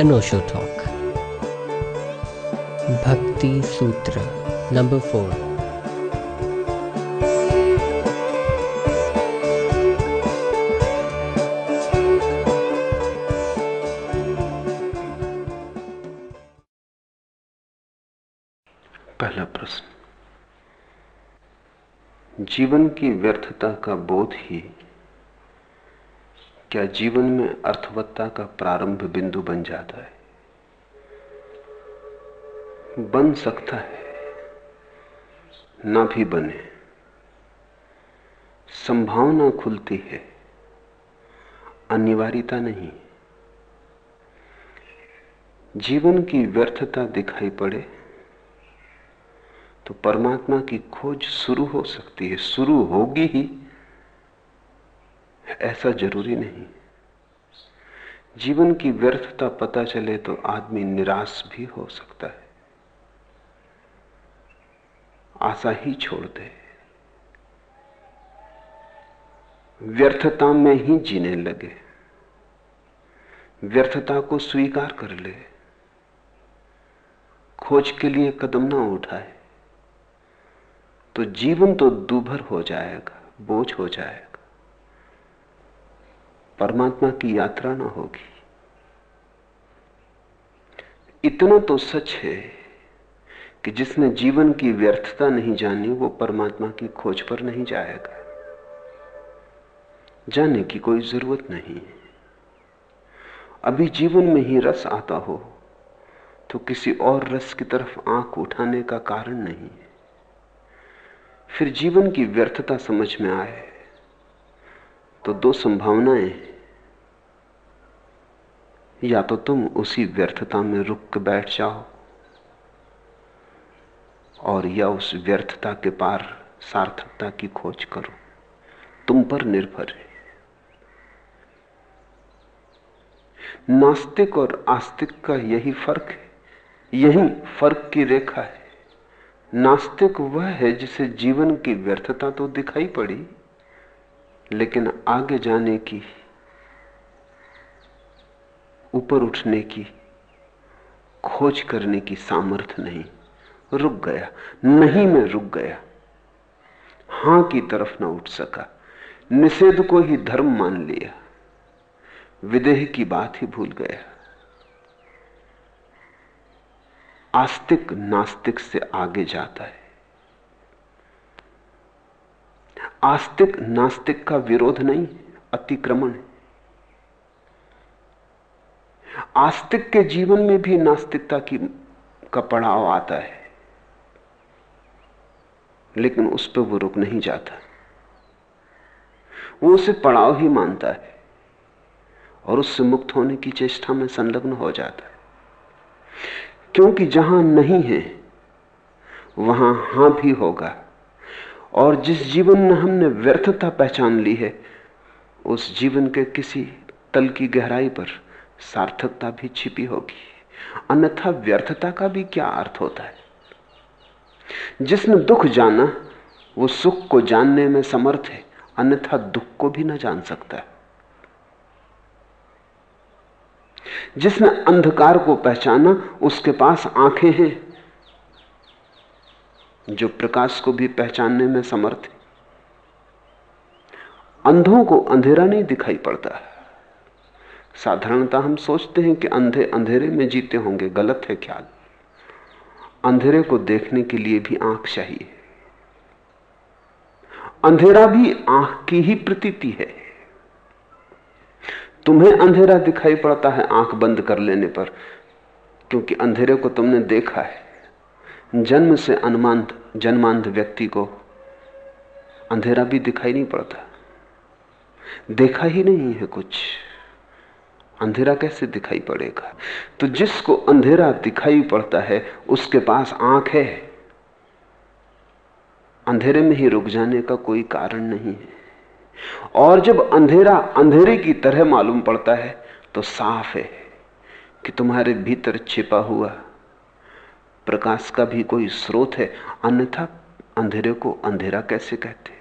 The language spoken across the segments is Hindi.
अनोशो टॉक भक्ति सूत्र नंबर फोर पहला प्रश्न। जीवन की व्यर्थता का बोध ही क्या जीवन में अर्थवत्ता का प्रारंभ बिंदु बन जाता है? बन सकता है, ना भी बने। संभावना खुलती है, अनिवार्यता नहीं। जीवन की व्यर्थता दिखाई पड़े तो परमात्मा की खोज शुरू हो सकती है, शुरू होगी ही। ऐसा ज़रूरी नहीं। जीवन की व्यर्थता पता चले तो आदमी निराश भी हो सकता है। आशा ही छोड़ दे। व्यर्थता में ही जीने लगे। व्यर्थता को स्वीकार कर ले। खोज के लिए कदम ना उठाए। तो जीवन तो दूभर हो जाएगा, बोझ हो जाएगा। परमात्मा की यात्रा ना होगी। इतना तो सच है कि जिसने जीवन की व्यर्थता नहीं जानी, वो परमात्मा की खोज पर नहीं जाएगा। जाने की कोई ज़रूरत नहीं अभी जीवन में ही रस आता हो तो किसी और रस की तरफ़ आँख उठाने का कारण नहीं है। फिर जीवन की व्यर्थता समझ में आए तो दो संभावनाएँ या तो तुम उसी व्यर्थता में रुक के बैठ जाओ और या उस व्यर्थता के पार सार्थकता की खोज करो। तुम पर निर्भर है। नास्तिक और आस्तिक का यही फ़र्क है, यही फ़र्क की रेखा है। नास्तिक वह है जिसे जीवन की व्यर्थता तो दिखाई पड़ी, लेकिन आगे जाने की ऊपर उठने की, खोज करने की सामर्थ्य नहीं। रुक गया। नहीं मैं रुक गया। हाँ की तरफ़ ना उठ सका। निषेध को ही धर्म मान लिया। विदेह की बात ही भूल गया। आस्तिक नास्तिक से आगे जाता है। आस्तिक नास्तिक का विरोध नहीं, अतिक्रमण है। आस्तिक के जीवन में भी नास्तिकता की, का पड़ाव आता है। लेकिन उस पर वो रुक नहीं जाता। वो उसे पड़ाव ही मानता है और उससे मुक्त होने की चेष्टा में संलग्न हो जाता है। क्योंकि जहाँ नहीं है, वहाँ हाँ भी होगा। और जिस जीवन में हमने व्यर्थता पहचान ली है, उस जीवन के किसी तल की गहराई पर सार्थकता भी छिपी होगी। अन्यथा व्यर्थता का भी क्या अर्थ होता है? जिसने दुख जाना, वो सुख को जानने में समर्थ है, अन्यथा दुख को भी ना जान सकता है। जिसने अंधकार को पहचाना, उसके पास आँखें हैं, जो प्रकाश को भी पहचानने में समर्थ है। अंधों को अंधेरा नहीं दिखाई पड़ता। है साधारणता हम सोचते हैं कि अंधे अंधेरे में जीते होंगे, गलत है ख्याल अंधेरे को देखने के लिए भी आँख चाहिए। अंधेरा भी आँख की ही प्रतीति है। तुम्हें अंधेरा दिखाई पड़ता है आँख बंद कर लेने पर, क्योंकि अंधेरे को तुमने देखा है। जन्म से अनुमांत, जन्मांध व्यक्ति को अंधेरा भी दिखाई नहीं पड़ता। देखा ही नहीं है कुछ। अंधेरा कैसे दिखाई पड़ेगा? तो जिसको अंधेरा दिखाई पड़ता है, उसके पास आँख है। अंधेरे में ही रुक जाने का कोई कारण नहीं है। और जब अंधेरा अंधेरे की तरह मालूम पड़ता है तो साफ़ है कि तुम्हारे भीतर छिपा हुआ प्रकाश का भी कोई स्रोत है। अन्यथा अंधेरे को अंधेरा कैसे कहते?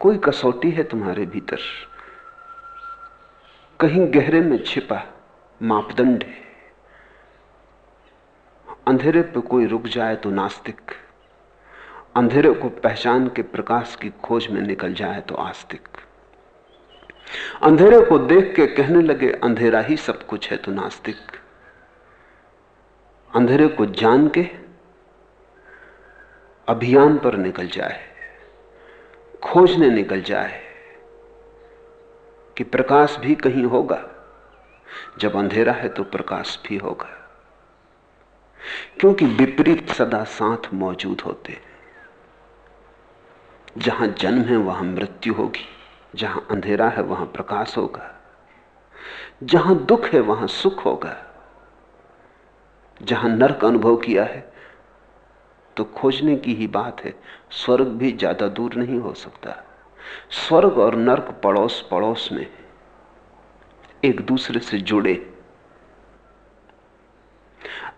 कोई कसौटी है तुम्हारे भीतर। कहीं गहरे में छिपा मापदंड है। अंधेरे पे कोई रुक जाए तो नास्तिक, अंधेरे को पहचान के प्रकाश की खोज में निकल जाए तो आस्तिक। अंधेरे को देख के कहने लगे, अंधेरा ही सब कुछ है तो नास्तिक। अंधेरे को जान के अभियान पर निकल जाए खोजने निकल जाए कि प्रकाश भी कहीं होगा। जब अंधेरा है तो प्रकाश भी होगा। क्योंकि विपरीत सदा साथ मौजूद होते हैं। जहाँ जन्म है, वहाँ मृत्यु होगी। जहाँ अंधेरा है, वहाँ प्रकाश होगा। जहाँ दुख है, वहाँ सुख होगा। जहाँ नरक अनुभव किया है तो खोजने की ही बात है, स्वर्ग भी ज़्यादा दूर नहीं हो सकता। स्वर्ग और नरक पड़ोस पड़ोस में एक दूसरे से जुड़े।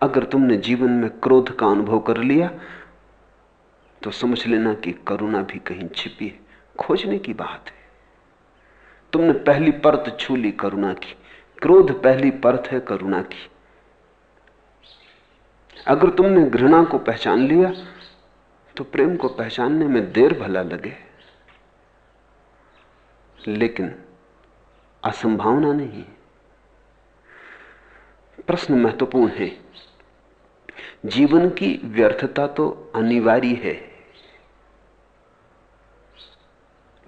अगर तुमने जीवन में क्रोध का अनुभव कर लिया तो समझ लेना कि करुणा भी कहीं छिपी है। खोजने की बात है। तुमने पहली परत छू ली करुणा की। क्रोध पहली परत है करुणा की। अगर तुमने घृणा को पहचान लिया तो प्रेम को पहचानने में देर भला लगे। लेकिन असंभावना नहीं प्रश्न महत्वपूर्ण है। जीवन की व्यर्थता तो अनिवार्य है,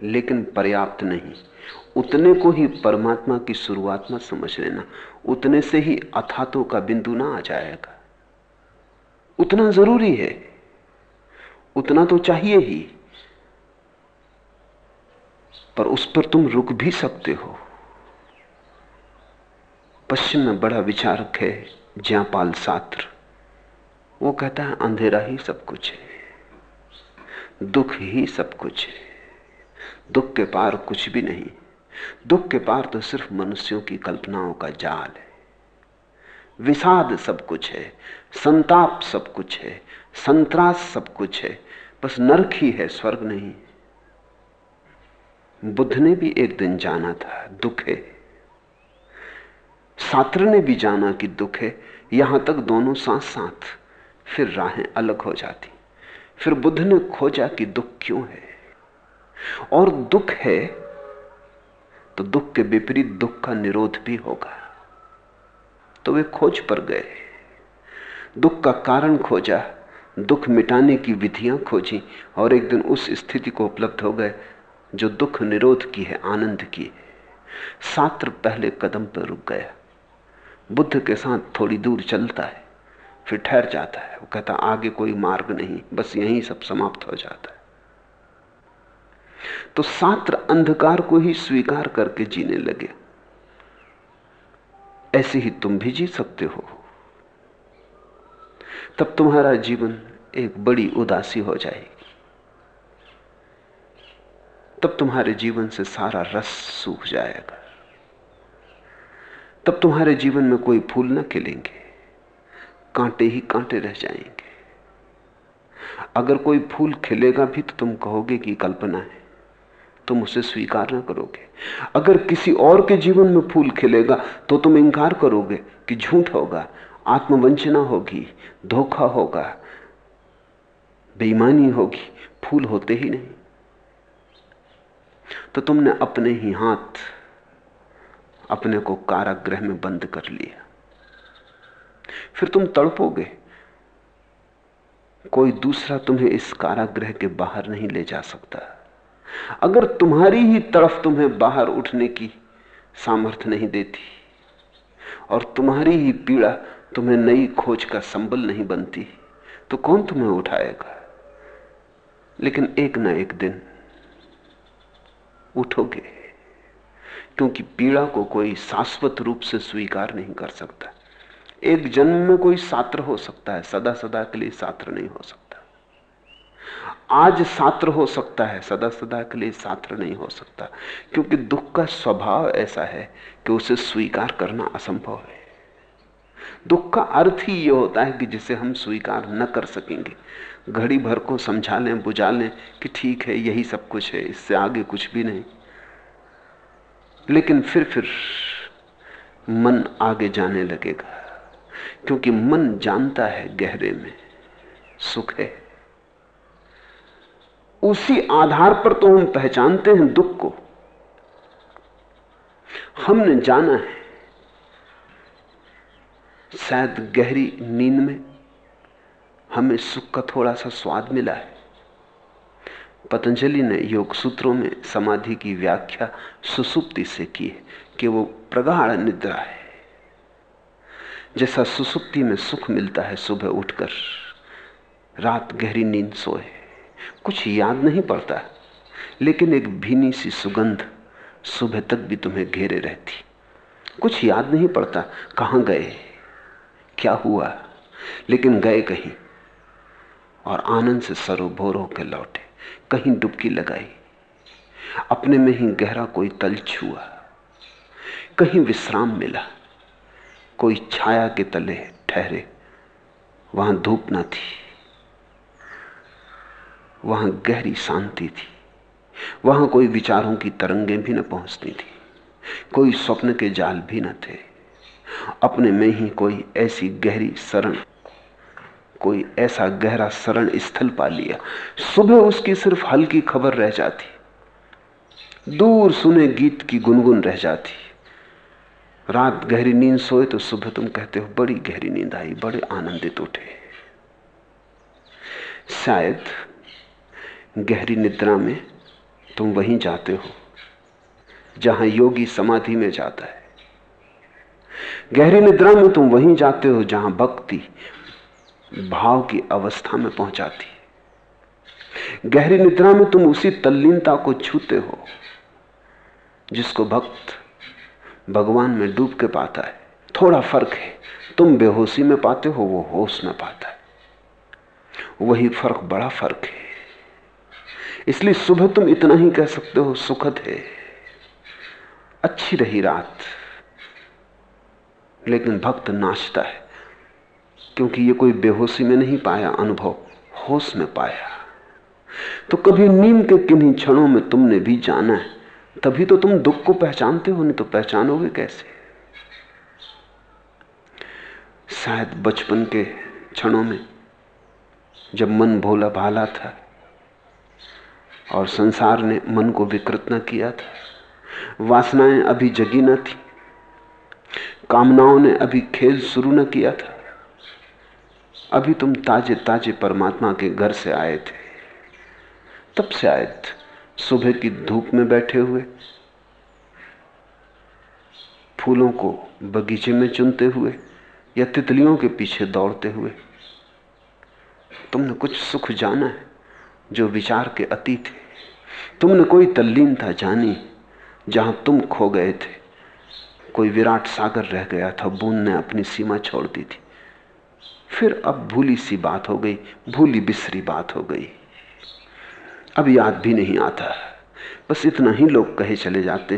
लेकिन पर्याप्त नहीं। उतने को ही परमात्मा की शुरुआत में समझ लेना। उतने से ही अथातों का बिंदु ना आ जाएगा। उतना ज़रूरी है। उतना तो चाहिए ही। पर उस पर तुम रुक भी सकते हो। पश्चिम में बड़ा विचारक है ज्यापाल सात्र। वो कहता है, अंधेरा ही सब कुछ है। दुख ही सब कुछ है। दुख के पार कुछ भी नहीं। दुख के पार तो सिर्फ़ मनुष्यों की कल्पनाओं का जाल है। विषाद सब कुछ है। संताप सब कुछ है। संतरास सब कुछ है। बस नरक ही है, स्वर्ग नहीं। बुद्ध ने भी एक दिन जाना था, दुख है। सात्र ने भी जाना कि दुख है। यहाँ तक दोनों साथ साथ फिर राहें अलग हो जाती। फिर बुद्ध ने खोजा कि दुख क्यों है। और दुख है तो दुख के विपरीत दुख का निरोध भी होगा। तो वे खोज पर गए। दुख का कारण खोजा, दुख मिटाने की विधियाँ खोजी, और एक दिन उस स्थिति को उपलब्ध हो गए जो दुख निरोध की है, आनंद की। है सात्र पहले कदम पर रुक गया। बुद्ध के साथ थोड़ी दूर चलता है, फिर ठहर जाता है। वो कहता, आगे कोई मार्ग नहीं, बस यहीं सब समाप्त हो जाता है। तो सात्र अंधकार को ही स्वीकार करके जीने लगे। ऐसे ही तुम भी जी सकते हो। तब तुम्हारा जीवन एक बड़ी उदासी हो जाएगी। तब तुम्हारे जीवन से सारा रस सूख जाएगा। तब तुम्हारे जीवन में कोई फूल न खिलेंगे, कांटे ही कांटे रह जाएँगे। अगर कोई फूल खिलेगा भी तो तुम कहोगे कि कल्पना है, तुम उसे स्वीकार ना करोगे। अगर किसी और के जीवन में फूल खिलेगा तो तुम इंकार करोगे कि झूठ होगा, आत्मवंचना होगी, धोखा होगा, बेईमानी होगी, फूल होते ही नहीं। तो तुमने अपने ही हाथ अपने को कारागृह में बंद कर लिया। फिर तुम तड़पोगे। कोई दूसरा तुम्हें इस कारागृह के बाहर नहीं ले जा सकता। अगर तुम्हारी ही तरफ़ तुम्हें बाहर उठने की सामर्थ्य नहीं देती, और तुम्हारी ही पीड़ा तुम्हें नई खोज का संबल नहीं बनती तो कौन तुम्हें उठाएगा? लेकिन एक ना एक दिन उठोगे। क्योंकि पीड़ा को कोई शाश्वत रूप से स्वीकार नहीं कर सकता। एक जन्म में कोई सात्र हो सकता है सदा सदा के लिए सात्र नहीं हो सकता। आज सात्र हो सकता है सदा सदा के लिए सात्र नहीं हो सकता। क्योंकि दुख का स्वभाव ऐसा है कि उसे स्वीकार करना असंभव है। दुख का अर्थ ही यह होता है कि जिसे हम स्वीकार न कर सकेंगे। घड़ी भर को समझा लें बुझा लें कि ठीक है, यही सब कुछ है, इससे आगे कुछ भी नहीं। लेकिन फिर फिर मन आगे जाने लगेगा, क्योंकि मन जानता है गहरे में सुख है। उसी आधार पर तो हम पहचानते हैं दुख को। हमने जाना है, शायद गहरी नींद में हमें सुख का थोड़ा सा स्वाद मिला है। पतंजलि ने योग सूत्रों में समाधि की व्याख्या सुसुप्ति से की है कि वो प्रगाढ़ निद्रा है। जैसा सुसुप्ति में सुख मिलता है सुबह उठकर, रात गहरी नींद सोए, कुछ याद नहीं पड़ता, लेकिन एक भीनी सी सुगंध सुबह तक भी तुम्हें घेरे रहती। कुछ याद नहीं पड़ता कहाँ गए, क्या हुआ, लेकिन गए कहीं। और आनंद से सरोभोर होकर लौटे, कहीं डुबकी लगाई। अपने में ही गहरा कोई तल छुआ, कहीं विश्राम मिला। कोई छाया के तले ठहरे, वहाँ धूप न थी, वहाँ गहरी शांति थी, वहाँ कोई विचारों की तरंगें भी न पहुँचती थी, कोई स्वप्न के जाल भी न थे। अपने में ही कोई ऐसी गहरी शरण कोई ऐसा गहरा शरण स्थल पा लिया। सुबह उसकी सिर्फ़ हल्की खबर रह जाती। दूर सुने गीत की गुनगुन रह जाती। रात गहरी नींद सोए तो सुबह तुम कहते हो, बड़ी गहरी नींद आई, बड़े आनंदित उठे। शायद गहरी निद्रा में तुम वहीं जाते हो, जहाँ योगी समाधि में जाता है। गहरी निद्रा में तुम वहीं जाते हो, जहाँ भक्ति भाव की अवस्था में पहुंचाती है। गहरी निद्रा में तुम उसी तल्लीनता को छूते हो, जिसको भक्त भगवान में डूब के पाता है। थोड़ा फ़र्क है, तुम बेहोशी में पाते हो, वो होश में पाता है। वही फ़र्क, बड़ा फ़र्क है। इसलिए सुबह तुम इतना ही कह सकते हो, सुखद है। अच्छी रही रात, लेकिन भक्त नाचता है। क्योंकि ये कोई बेहोशी में नहीं पाया, अनुभव होश में पाया। तो कभी नींद के किन्हीं क्षणों में तुमने भी जाना है, तभी तो तुम दुख को पहचानते हो, नहीं तो पहचानोगे कैसे? शायद बचपन के क्षणों में जब मन भोला भाला था और संसार ने मन को विकृत न किया था, वासनाएँ अभी जगी न थी, कामनाओं ने अभी खेल शुरू न किया था अभी तुम ताजे ताजे परमात्मा के घर से आए थे। तब शायद सुबह की धूप में बैठे हुए। फूलों को बगीचे में चुनते हुए या तितलियों के पीछे दौड़ते हुए। तुमने कुछ सुख जाना है जो विचार के अतीत है। तुमने कोई तल्लीन था जानी जहाँ तुम खो गए थे। कोई विराट सागर रह गया था, बूंद ने अपनी सीमा छोड़ दी थी। फिर अब भूली सी बात हो गई, भूली बिसरी बात हो गई। अब याद भी नहीं आता। बस इतना ही लोग कहे चले जाते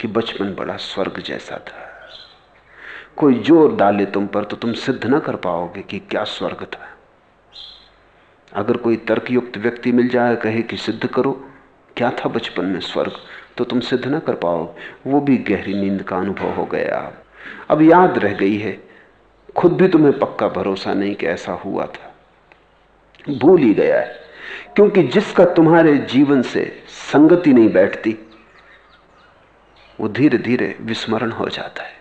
कि बचपन बड़ा स्वर्ग जैसा था। कोई ज़ोर डाले तुम पर तो तुम सिद्ध ना कर पाओगे कि क्या स्वर्ग था। अगर कोई तर्कयुक्त व्यक्ति मिल जाए, कहे कि सिद्ध करो, क्या था बचपन में स्वर्ग? तो तुम सिद्ध ना कर पाओगे। वो भी गहरी नींद का अनुभव हो गया। अब याद रह गई है खुद भी तुम्हें पक्का भरोसा नहीं कि ऐसा हुआ था। भूल ही गया है, क्योंकि जिसका तुम्हारे जीवन से संगति नहीं बैठती, वो धीरे धीरे विस्मरण हो जाता है।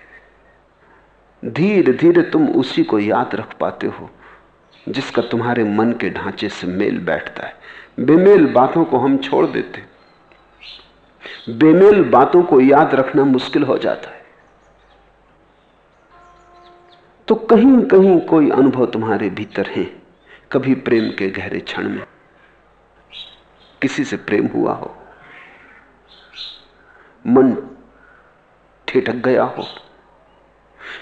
धीरे धीरे तुम उसी को याद रख पाते हो, जिसका तुम्हारे मन के ढांचे से मेल बैठता है। बेमेल बातों को हम छोड़ देते बेमेल बातों को याद रखना मुश्किल हो जाता है। तो कहीं कहीं कोई अनुभव तुम्हारे भीतर है, कभी प्रेम के गहरे क्षण में। किसी से प्रेम हुआ हो, मन ठिठक गया हो,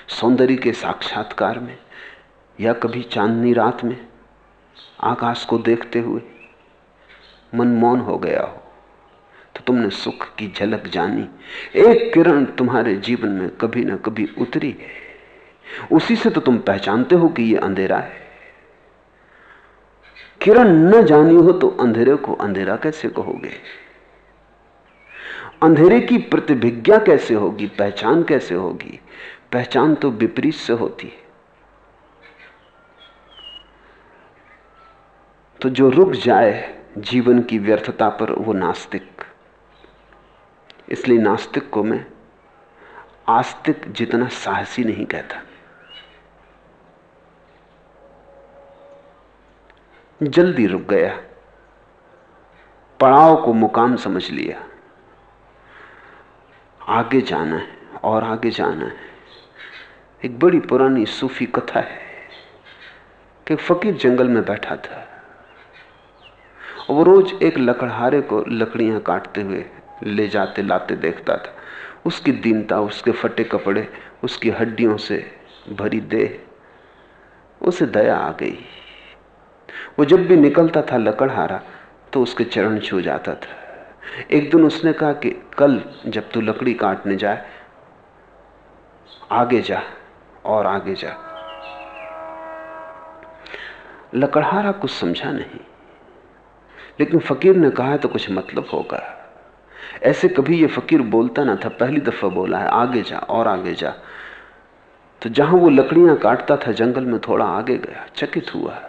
सौंदर्य के साक्षात्कार में, या कभी चांदनी रात में, आकाश को देखते हुए मन मौन हो गया हो तो तुमने सुख की झलक जानी। एक किरण तुम्हारे जीवन में कभी ना कभी उतरी है। उसी से तो तुम पहचानते हो कि यह अंधेरा है। किरण, न जानी हो तो अंधेरे को अंधेरा कैसे कहोगे? अंधेरे की प्रतिभिज्ञा कैसे होगी? पहचान कैसे होगी? पहचान तो विपरीत से होती है। तो जो रुक जाए, जीवन की व्यर्थता पर वो नास्तिक। इसलिए नास्तिक को मैं आस्तिक जितना साहसी नहीं कहता। जल्दी रुक गया। पड़ाव को मुकाम समझ लिया। आगे जाना है और आगे जाना है। एक बड़ी पुरानी सूफी कथा है कि फकीर जंगल में बैठा था। वो रोज एक लकड़हारे को लकड़ियाँ काटते हुए ले जाते लाते देखता था। उसकी दीनता, उसके फटे कपड़े, उसकी हड्डियों से भरी देह, उसे दया आ गई। वो जब भी निकलता था लकड़हारा तो उसके चरण छू जाता था। एक दिन उसने कहा कि, कल जब तू लकड़ी काटने जाए, आगे जा, और आगे जा। लकड़हारा कुछ समझा नहीं, लेकिन फकीर ने कहा तो कुछ मतलब होगा। ऐसे कभी ये फकीर बोलता ना था, पहली दफ़ा बोला है, आगे जा, और आगे जा। तो जहाँ वो लकड़ियाँ काटता था, जंगल में थोड़ा आगे गया, चकित हुआ।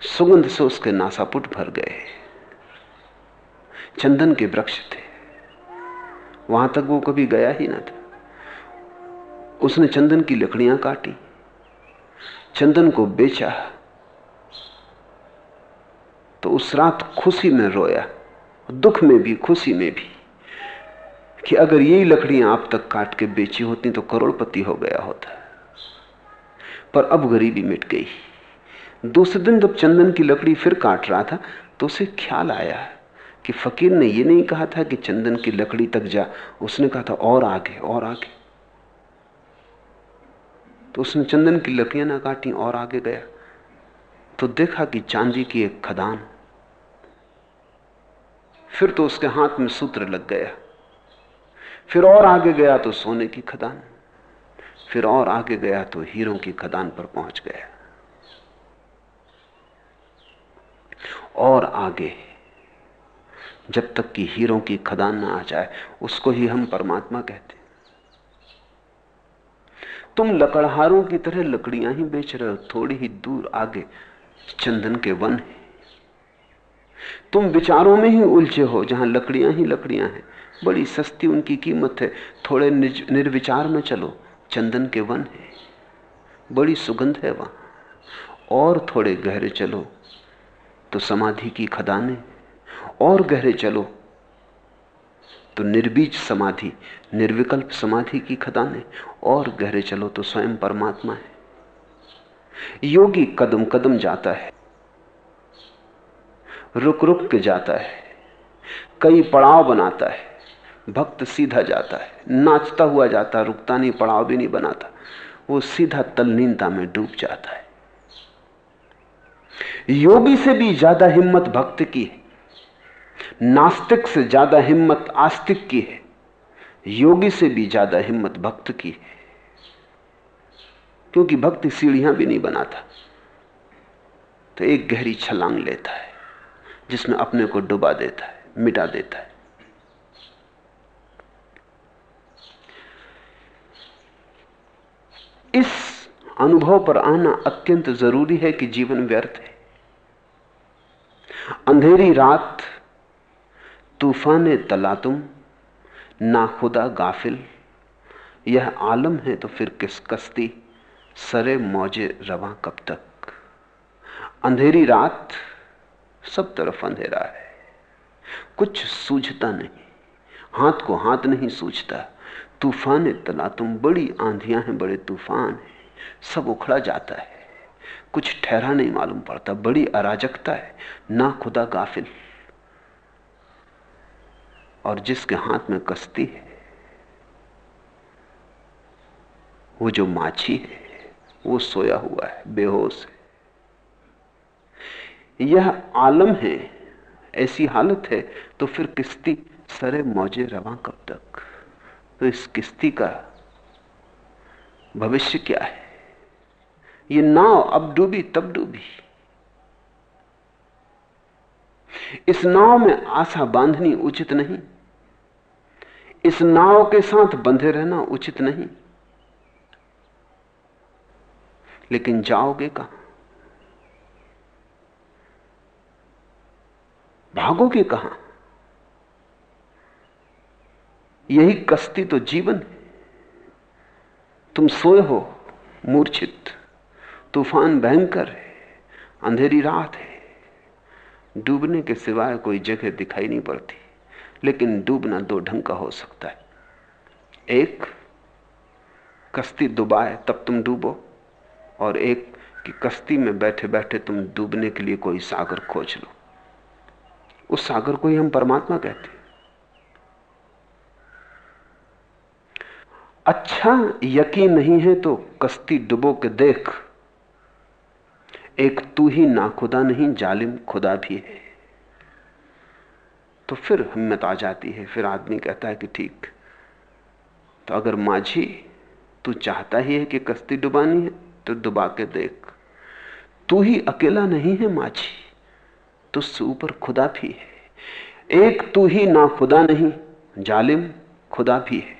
सुगंध से उसके नासापुट भर गए। चंदन के वृक्ष थे। वहाँ तक वो कभी गया ही ना था। उसने चंदन की लकड़ियाँ काटी। चंदन को बेचा। तो उस रात खुशी में रोया, दुख में भी, खुशी में भी, कि अगर यही लकड़ियाँ आप तक काट के बेची होती तो करोड़पति हो गया होता। पर अब गरीबी मिट गई। दूसरे दिन जब चंदन की लकड़ी फिर काट रहा था तो उसे ख्याल आया कि फकीर ने यह नहीं कहा था कि चंदन की लकड़ी तक जा। उसने कहा था, और आगे और आगे। तो उसने चंदन की लकड़ियाँ ना काटी, और आगे गया। तो देखा कि चांदी की एक खदान। फिर तो उसके हाथ में सूत्र लग गया। फिर और आगे गया तो सोने की खदान। फिर और आगे गया तो हीरों की खदान पर पहुँच गया। और आगे। जब तक कि हीरों की खदान ना आ जाए, उसको ही हम परमात्मा कहते तुम लकड़हारों की तरह लकड़ियाँ ही बेच रहे हो, थोड़ी ही दूर आगे चंदन के वन है। तुम विचारों में ही उलझे हो, जहाँ लकड़ियाँ ही लकड़ियाँ हैं। बड़ी सस्ती उनकी कीमत है, थोड़े निर्विचार में चलो, चंदन के वन है। बड़ी सुगंध है वहाँ, और थोड़े गहरे चलो तो समाधि की खदाने, और गहरे चलो तो निर्बीज समाधि, निर्विकल्प समाधि की खदाने, और गहरे चलो तो स्वयं परमात्मा है। योगी कदम कदम जाता है रुक रुक के जाता है, कई पड़ाव बनाता है, भक्त सीधा जाता है, नाचता हुआ जाता, रुकता नहीं, पड़ाव भी नहीं बनाता, वो सीधा तलनीनता में डूब जाता है। योगी से भी ज़्यादा हिम्मत भक्त की है। नास्तिक से ज़्यादा हिम्मत आस्तिक की है। योगी से भी ज़्यादा हिम्मत भक्त की है। क्योंकि भक्ति सीढ़ियाँ भी नहीं बनाता तो एक गहरी छलांग लेता है, जिसमें अपने को डुबा देता है, मिटा देता है। इस अनुभव पर आना अत्यंत ज़रूरी है कि जीवन व्यर्थ है। अंधेरी रात, तूफ़ान तला तुम ना खुदा गाफिल। यह आलम है तो फिर किस कश्ती? सरे मौजे रवा कब तक? अंधेरी रात, सब तरफ़ अंधेरा है। कुछ सूझता नहीं, हाथ को हाथ नहीं सूझता। तूफ़ान तला तुम बड़ी आंधियाँ हैं, बड़े तूफ़ान हैं। सब उखड़ा जाता है। कुछ ठहरा नहीं मालूम पड़ता, बड़ी अराजकता है, ना खुदा गाफिल। और जिसके हाथ में कश्ती है, वो जो माछी है, वो सोया हुआ है, बेहोश है। यह आलम है, ऐसी हालत है तो फिर किश्ती सरे मौजे रवा कब तक? तो इस किश्ती का भविष्य क्या है? ये नाव अब डूबी, तब डूबी। इस नाव में आशा बांधनी उचित नहीं। इस नाव के साथ बंधे रहना उचित नहीं। लेकिन जाओगे कहाँ? भागोगे कहाँ? यही कश्ती तो जीवन तुम सोए हो, मूर्छित। तूफ़ान भयंकर है, अंधेरी रात है। डूबने के सिवाय कोई जगह दिखाई नहीं पड़ती, लेकिन डूबना दो ढंग का हो सकता है। एक, कश्ती डुबाए तब तुम डूबो, और एक, कि कश्ती में बैठे बैठे तुम डूबने के लिए कोई सागर खोज लो। उस सागर को ही हम परमात्मा कहते हैं। अच्छा यकीन नहीं है तो कश्ती डुबो के देख एक तू ही ना खुदा नहीं, जालिम खुदा भी है। तो फिर हिम्मत आ जाती है। फिर आदमी कहता है कि ठीक। तो अगर माझी, तू चाहता ही है कि कश्ती डुबानी है तो डुबा के देख। तू ही अकेला नहीं है माझी तुझसे ऊपर खुदा भी है। एक तू ही ना खुदा नहीं, जालिम खुदा भी है।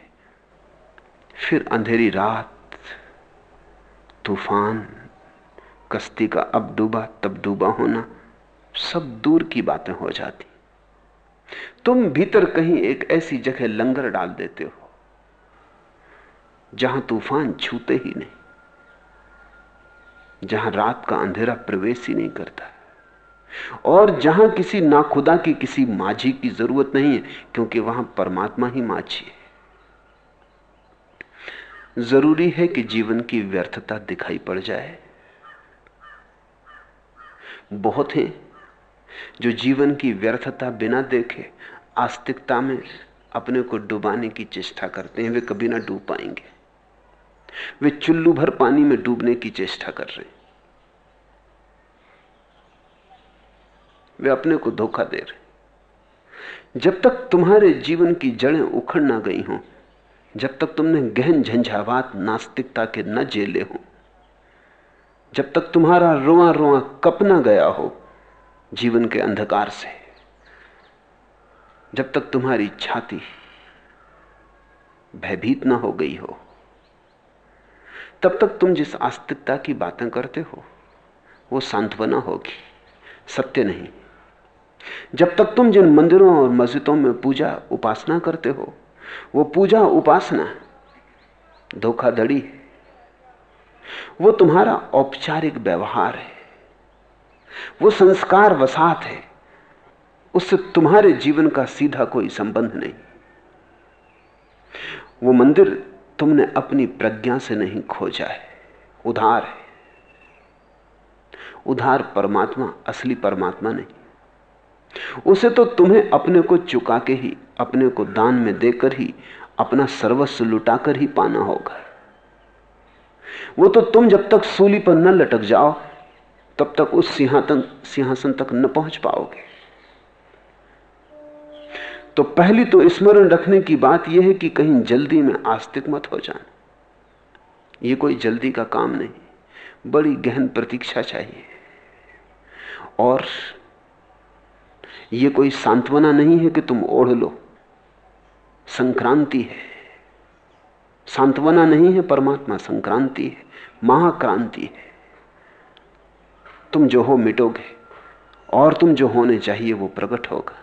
फिर अंधेरी रात, तूफ़ान। कश्ती का अब डूबा, तब डूबा होना, सब दूर की बातें हो जाती। तुम भीतर कहीं एक ऐसी जगह लंगर डाल देते हो, जहाँ तूफ़ान छूते ही नहीं, जहाँ रात का अंधेरा प्रवेश ही नहीं करता, और जहाँ किसी नाखुदा की किसी माझी की ज़रूरत नहीं है, क्योंकि वहाँ परमात्मा ही माझी है। ज़रूरी है कि जीवन की व्यर्थता दिखाई पड़ जाए। बहुत हैं। जो जीवन की व्यर्थता बिना देखे, आस्तिकता में अपने को डुबाने की चेष्टा करते हैं, वे कभी ना डूब पाएँगे। वे चुल्लू भर पानी में डूबने की चेष्टा कर रहे हैं। वे अपने को धोखा दे रहे जब तक तुम्हारे जीवन की जड़ें उखड़ ना गई हों, जब तक तुमने गहन झंझावात, नास्तिकता के न जेले हो जब तक तुम्हारा रोआ रोआ कप न गया हो जीवन के अंधकार से, जब तक तुम्हारी छाती भयभीत न हो गई हो, तब तक तुम जिस आस्तिकता की बातें करते हो, वो सांत्वना होगी, सत्य नहीं। जब तक तुम जिन मंदिरों और मस्जिदों में पूजा उपासना करते हो, वो पूजा उपासना धोखाधड़ी है। वो तुम्हारा औपचारिक व्यवहार है। वो संस्कार वसात है। उससे तुम्हारे जीवन का सीधा कोई संबंध नहीं। वो मंदिर तुमने अपनी प्रज्ञा से नहीं खोजा है। उधार है। उधार परमात्मा, असली परमात्मा नहीं। उसे तो तुम्हें अपने को चुका के ही, अपने को दान में देकर ही, अपना सर्वस्व लुटाकर ही पाना होगा। वो तो तुम जब तक सूली पर न लटक जाओ, तब तक उस सिंहासन सिंहासन तक न पहुँच पाओगे। तो पहली तो स्मरण रखने की बात यह है कि कहीं जल्दी में आस्तिक मत हो जाना। यह कोई जल्दी का काम नहीं, बड़ी गहन प्रतीक्षा चाहिए। और यह कोई सांत्वना नहीं है कि तुम ओढ़ लो। संक्रांति है। सांत्वना नहीं है, परमात्मा संक्रांति है, महाक्रांति है। तुम जो हो मिटोगे, और तुम जो होने चाहिए वो प्रकट होगा।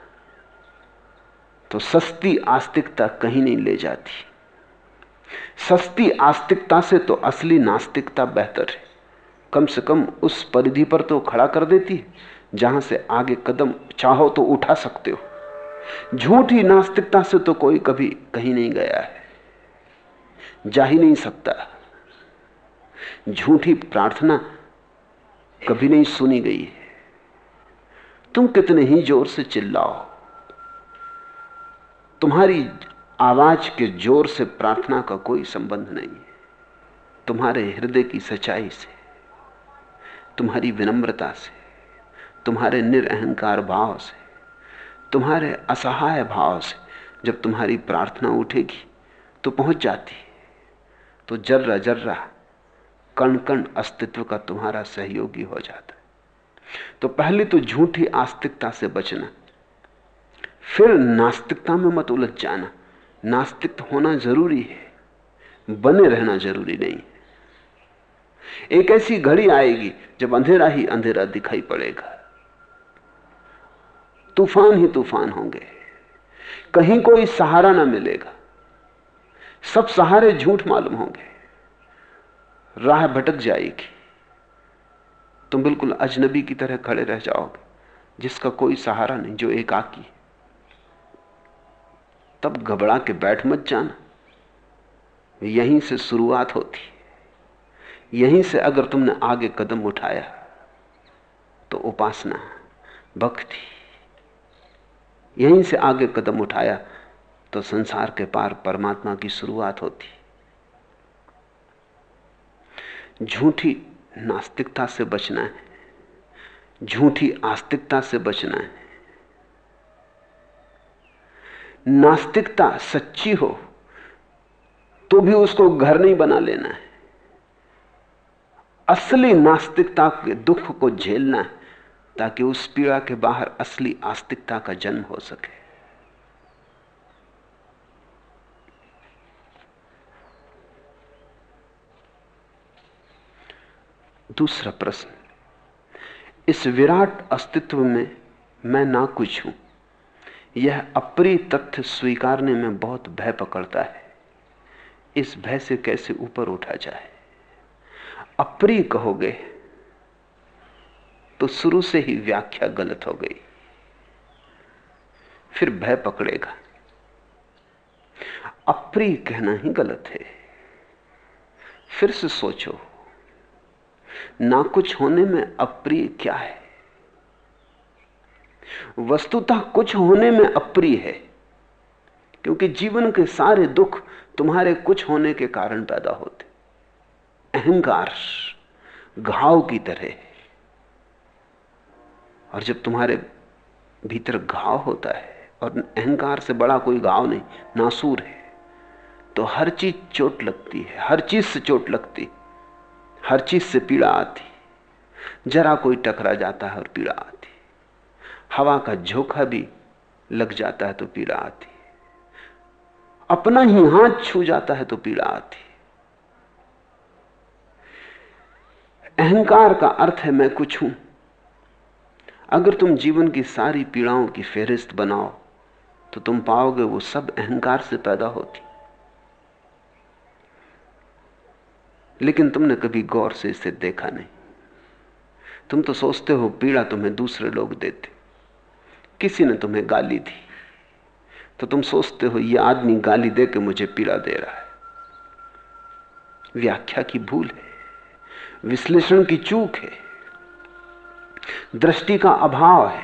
तो सस्ती आस्तिकता कहीं नहीं ले जाती। सस्ती आस्तिकता से तो असली नास्तिकता बेहतर है। कम से कम उस परिधि पर तो खड़ा कर देती है, जहाँ से आगे कदम चाहो तो उठा सकते हो। झूठी नास्तिकता से तो कोई कभी कहीं नहीं गया है। जा ही नहीं सकता। झूठी प्रार्थना कभी नहीं सुनी गई है। तुम कितने ही ज़ोर से चिल्लाओ। तुम्हारी आवाज़ के ज़ोर से प्रार्थना का कोई संबंध नहीं है। तुम्हारे हृदय की सच्चाई से, तुम्हारी विनम्रता से, तुम्हारे निरअहकार भाव से, तुम्हारे असहाय भाव से जब तुम्हारी प्रार्थना उठेगी तो पहुँच जाती तो जर्रा जर्रा कण कण अस्तित्व का तुम्हारा सहयोगी हो जाता है। तो पहले तो झूठी आस्तिकता से बचना, फिर नास्तिकता में मत उलझ जाना। नास्तिक होना ज़रूरी है, बने रहना ज़रूरी नहीं एक ऐसी घड़ी आएगी जब अंधेरा ही अंधेरा दिखाई पड़ेगा। तूफ़ान ही तूफ़ान होंगे, कहीं कोई सहारा ना मिलेगा। सब सहारे झूठ मालूम होंगे। राह भटक जाएगी। तुम बिल्कुल अजनबी की तरह खड़े रह जाओगे, जिसका कोई सहारा नहीं, जो एकाकी तब घबरा के बैठ मत जाना। यहीं से शुरुआत होती यहीं से अगर तुमने आगे कदम उठाया तो उपासना, भक्ति। यहीं से आगे कदम उठाया तो संसार के पार परमात्मा की शुरुआत होती। झूठी नास्तिकता से बचना है। झूठी आस्तिकता से बचना है। नास्तिकता सच्ची हो तो भी उसको घर नहीं बना लेना है। असली नास्तिकता के दुख को झेलना है, ताकि उस पीड़ा के बाहर असली आस्तिकता का जन्म हो सके। दूसरा प्रश्न, इस विराट अस्तित्व में मैं ना कुछ हूँ। यह अप्रिय तथ्य स्वीकारने में बहुत भय पकड़ता है। इस भय से कैसे ऊपर उठा जाए? अप्रिय कहोगे तो शुरू से ही व्याख्या गलत हो गई। फिर भय पकड़ेगा। अप्रिय कहना ही गलत है। फिर से सोचो। ना कुछ होने में अप्रिय क्या है? वस्तुतः कुछ होने में अप्रिय है, क्योंकि जीवन के सारे दुख तुम्हारे कुछ होने के कारण पैदा होते अहंकार घाव की तरह और जब तुम्हारे भीतर घाव होता है और अहंकार से बड़ा कोई घाव नहीं, नासूर है तो हर चीज़ चोट लगती है, हर चीज़ से चोट लगती हर चीज़ से पीड़ा आती। जरा कोई टकरा जाता है और पीड़ा आती। हवा का झोंका भी लग जाता है तो पीड़ा आती। अपना ही हाथ छू जाता है तो पीड़ा आती। अहंकार का अर्थ है मैं कुछ हूँ। अगर तुम जीवन की सारी पीड़ाओं की फेरिस्त बनाओ तो तुम पाओगे वो सब अहंकार से पैदा होती। लेकिन तुमने कभी गौर से इसे देखा नहीं। तुम तो सोचते हो पीड़ा तुम्हें दूसरे लोग देते। किसी ने तुम्हें गाली दी। तो तुम सोचते हो यह आदमी गाली दे के मुझे पीड़ा दे रहा है। व्याख्या की भूल है। विश्लेषण की चूक है। दृष्टि का अभाव है।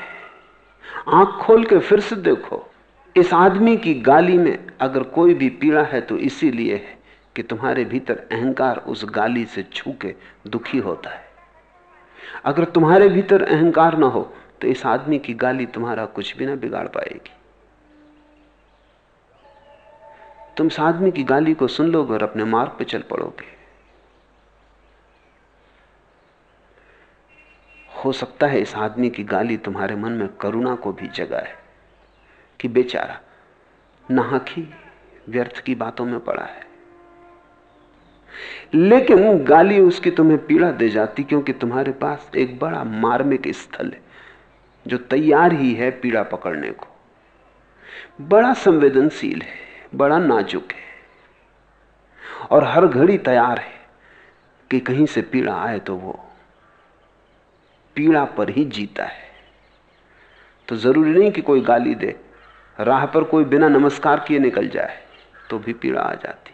आँख खोल के फिर से देखो। इस आदमी की गाली में अगर कोई भी पीड़ा है तो इसीलिए है। कि तुम्हारे भीतर अहंकार उस गाली से छू के दुखी होता है। अगर तुम्हारे भीतर अहंकार ना हो तो इस आदमी की गाली तुम्हारा कुछ भी ना बिगाड़ पाएगी। तुम इस आदमी की गाली को सुन लोगे और अपने मार्ग पर चल पड़ोगे। हो सकता है इस आदमी की गाली तुम्हारे मन में करुणा को भी जगाए कि बेचारा नाहक ही व्यर्थ की बातों में पड़ा है। लेकिन गाली उसकी तुम्हें पीड़ा दे जाती क्योंकि तुम्हारे पास एक बड़ा मार्मिक स्थल है, जो तैयार ही है पीड़ा पकड़ने को। बड़ा संवेदनशील है, बड़ा नाजुक है और हर घड़ी तैयार है कि कहीं से पीड़ा आए तो वो पीड़ा पर ही जीता है। तो ज़रूरी नहीं कि कोई गाली दे, राह पर कोई बिना नमस्कार किए निकल जाए तो भी पीड़ा आ जाती।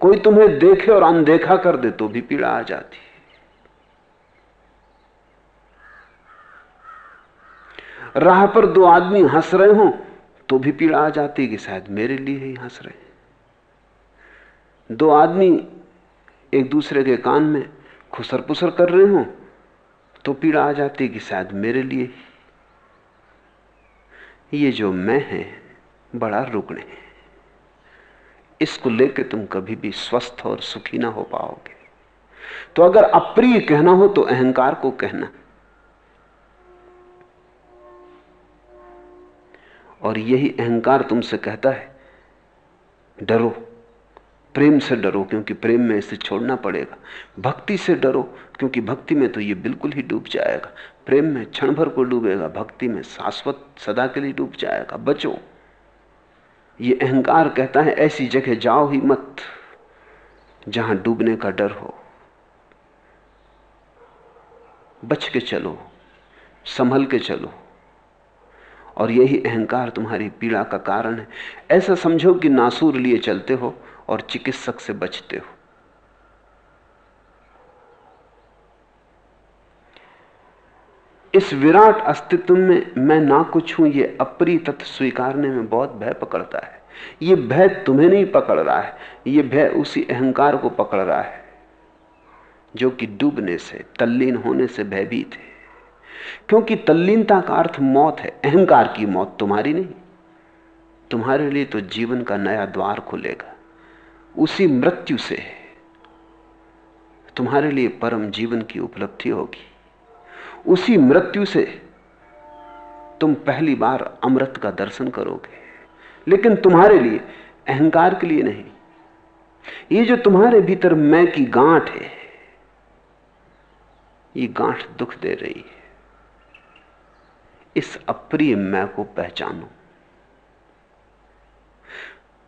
कोई तुम्हें देखे और अनदेखा कर दे तो भी पीड़ा आ जाती है। राह पर दो आदमी हंस रहे हो तो भी पीड़ा आ जाती कि शायद मेरे लिए ही हंस रहे हैं। दो आदमी एक दूसरे के कान में खुसर पुसर कर रहे हो तो पीड़ा आ जाती कि शायद मेरे लिए ये जो मैं है, बड़ा रुग्ण है। इसको लेकर तुम कभी भी स्वस्थ और सुखी ना हो पाओगे। तो अगर अप्रिय कहना हो तो अहंकार को कहना। और यही अहंकार तुमसे कहता है, डरो। प्रेम से डरो, क्योंकि प्रेम में इसे छोड़ना पड़ेगा। भक्ति से डरो, क्योंकि भक्ति में तो ये बिल्कुल ही डूब जाएगा। प्रेम में क्षण भर को डूबेगा, भक्ति में शाश्वत सदा के लिए डूब जाएगा। बचो। ये अहंकार कहता है, ऐसी जगह जाओ ही मत, जहाँ डूबने का डर हो। बच के चलो, संभल के चलो, और यही अहंकार तुम्हारी पीड़ा का कारण है। ऐसा समझो कि नासूर लिए चलते हो और चिकित्सक से बचते हो। इस विराट अस्तित्व में मैं ना कुछ हूँ, ये अप्री तत्व स्वीकारने में बहुत भय पकड़ता है। ये भय तुम्हें नहीं पकड़ रहा है, ये भय उसी अहंकार को पकड़ रहा है, जो कि डूबने से, तल्लीन होने से भयभीत है। क्योंकि तल्लीनता का अर्थ मौत है, अहंकार की मौत तुम्हारी नहीं। तुम्हारे लिए तो जीवन का नया द्वार खुलेगा, उसी मृत्यु से तुम्हारे लिए परम जीवन की उपलब्धि होगी। उसी मृत्यु से तुम पहली बार अमृत का दर्शन करोगे। लेकिन तुम्हारे लिए, अहंकार के लिए नहीं। ये जो तुम्हारे भीतर मैं की गांठ है, ये गांठ दुख दे रही है। इस अप्रिय मैं को पहचानो।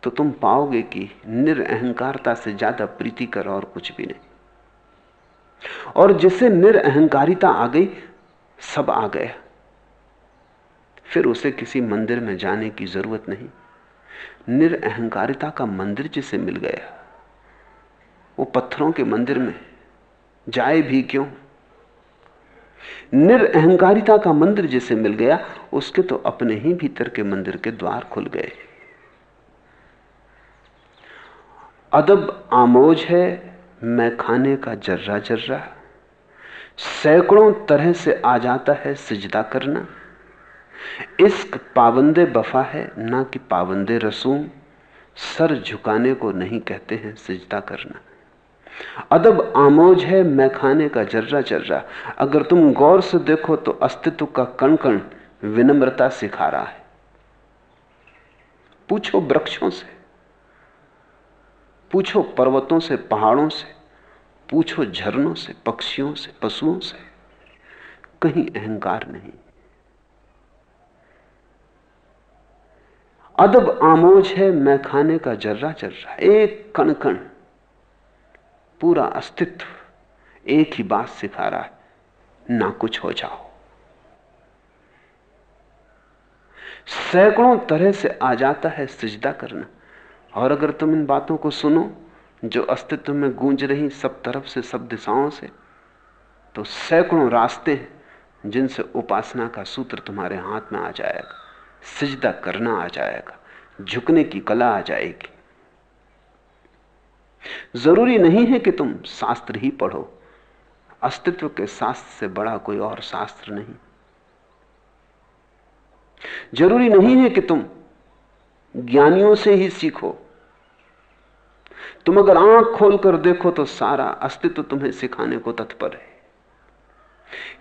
तो तुम पाओगे कि निरअहकारता से ज़्यादा प्रीतिकर और कुछ भी नहीं। और जिसे निरअहकारिता आ गई सब आ गया फिर उसे किसी मंदिर में जाने की ज़रूरत नहीं। निरअहकारिता का मंदिर जिसे मिल गया। वो पत्थरों के मंदिर में जाए भी क्यों? निरअहकारिता का मंदिर जिसे मिल गया, उसके तो अपने ही भीतर के मंदिर के द्वार खुल गए। अदब आमोज है, मैं खाने का जर्रा जर्रा सैकड़ों तरह से आ जाता है, सिजदा करना। इश्क पाबंदे बफा है, ना कि पाबंदे रसूम। सर झुकाने को नहीं कहते हैं, सिजदा करना। अदब आमोज है, मैं खाने का जर्रा जर्रा। अगर तुम गौर से देखो तो अस्तित्व का कण कण विनम्रता सिखा रहा है। पूछो वृक्षों से, पूछो पर्वतों से, पहाड़ों से। पूछो झरनों से, पक्षियों से, पशुओं से। कहीं अहंकार नहीं। अदब आमोज है, मैं खाने का जर्रा जर्रा। एक कण कण पूरा अस्तित्व एक ही बात सिखा रहा है, ना कुछ हो जाओ। सैकड़ों तरह से आ जाता है सिजदा करना। और अगर तुम इन बातों को सुनो जो अस्तित्व में गूंज रही सब तरफ़ से, सब दिशाओं से तो सैकड़ों रास्ते हैं जिनसे उपासना का सूत्र तुम्हारे हाथ में आ जाएगा। सिजदा करना आ जाएगा। झुकने की कला आ जाएगी। ज़रूरी नहीं है कि तुम शास्त्र ही पढ़ो। अस्तित्व के शास्त्र से बड़ा कोई और शास्त्र नहीं। ज़रूरी नहीं है कि तुम ज्ञानियों से ही सीखो। तुम अगर आँख खोलकर देखो तो सारा अस्तित्व तुम्हें सिखाने को तत्पर है।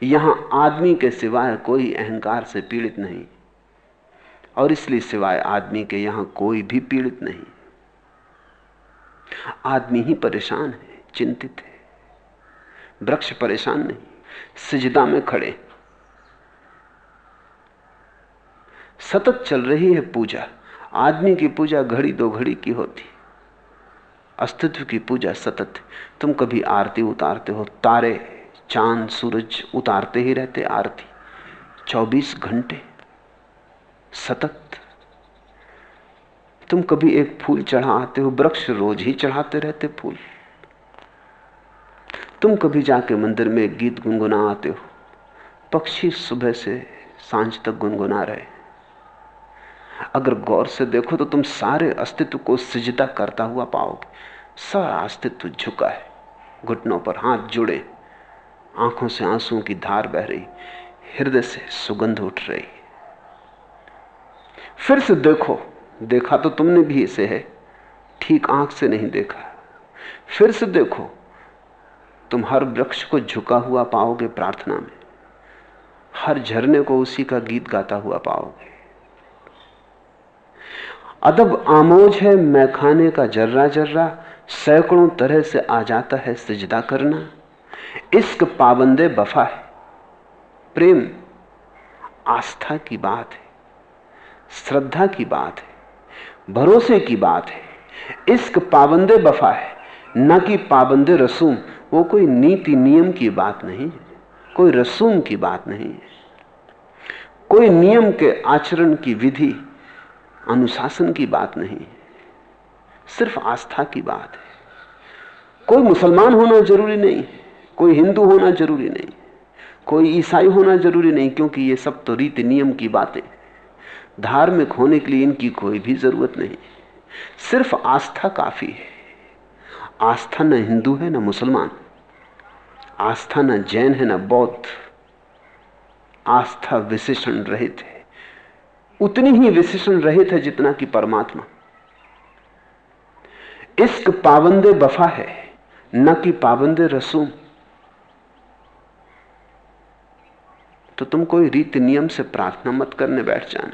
यहाँ आदमी के सिवाय कोई अहंकार से पीड़ित नहीं, और इसलिए सिवाय आदमी के यहाँ कोई भी पीड़ित नहीं। आदमी ही परेशान है, चिंतित है, वृक्ष परेशान नहीं, सिजदा में खड़े सतत चल रही है पूजा, आदमी की पूजा घड़ी दो घड़ी की होती। अस्तित्व की पूजा सतत तुम कभी आरती उतारते हो, तारे, चाँद, सूरज उतारते ही रहते आरती। 24 घंटे सतत। तुम कभी एक फूल चढ़ा आते हो, वृक्ष रोज ही चढ़ाते रहते फूल। तुम कभी जाके मंदिर में गीत गुनगुना आते हो, पक्षी सुबह से साँझ तक गुनगुना रहे। अगर गौर से देखो तो तुम सारे अस्तित्व को सिजदा करता हुआ पाओगे। सारा अस्तित्व झुका है। घुटनों पर हाथ जुड़े। आँखों से आंसुओं की धार बह रही। हृदय से सुगंध उठ रही। फिर से देखो। देखा तो तुमने भी इसे है। ठीक आँख से नहीं देखा। फिर से देखो। तुम हर वृक्ष को झुका हुआ पाओगे प्रार्थना में। हर झरने को उसी का गीत गाता हुआ पाओगे। अदब आमोज है, मैं खाने का जर्रा जर्रा, सैकड़ों तरह से आ जाता है सिजदा करना। इश्क पाबंदे बफा है, प्रेम आस्था की बात है, श्रद्धा की बात है, भरोसे की बात है। इश्क पाबंदे बफा है, न कि पाबंदे रसूम, वो कोई नीति नियम की बात नहीं है, कोई रसूम की बात नहीं है। कोई नियम के आचरण की विधि अनुशासन की बात नहीं है, सिर्फ़ आस्था की बात है। कोई मुसलमान होना ज़रूरी नहीं, कोई हिंदू होना ज़रूरी नहीं, कोई ईसाई होना ज़रूरी नहीं, क्योंकि ये सब तो रीति नियम की बातें धार्मिक होने के लिए इनकी कोई भी ज़रूरत नहीं। सिर्फ़ आस्था काफ़ी है। आस्था न हिंदू है, न मुसलमान आस्था न जैन है, न बौद्ध। आस्था विशेषण रहित है। उतनी ही विशेषण रहित है जितना कि परमात्मा। इश्क पाबंदे बफा है, न कि पाबंदे रसूम। तो तुम कोई रीति नियम से प्रार्थना मत करने बैठ जाना।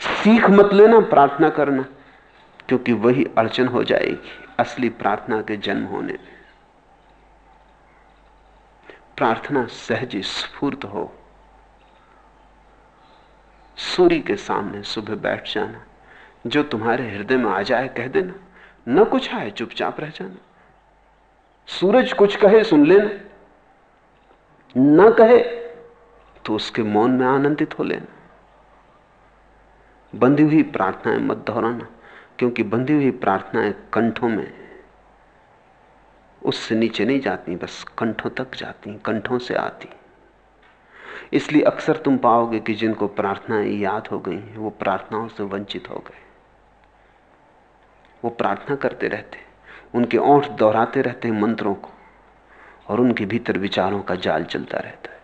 सीख मत लेना, प्रार्थना करना, क्योंकि वही अड़चन हो जाएगी, असली प्रार्थना के जन्म होने में। प्रार्थना सहज स्फूर्त हो। सूर्य के सामने सुबह बैठ जाना, जो तुम्हारे हृदय में आ जाए कह देना, न कुछ आए, चुपचाप रह जाना। सूरज कुछ कहे, सुन लेना। न कहे तो उसके मौन में आनंदित हो लेना। बंधी हुई प्रार्थनाएँ मत दोहराना, क्योंकि बंधी हुई प्रार्थनाएँ कंठों में, उससे नीचे नहीं जाती, बस कंठों तक जाती, कंठों से आती। इसलिए अक्सर तुम पाओगे कि जिनको प्रार्थनाएँ याद हो गई हैं, वो प्रार्थनाओं से वंचित हो गए। वो प्रार्थना करते रहते उनके ओठ दोहराते रहते हैं मंत्रों को, और उनके भीतर विचारों का जाल चलता रहता है।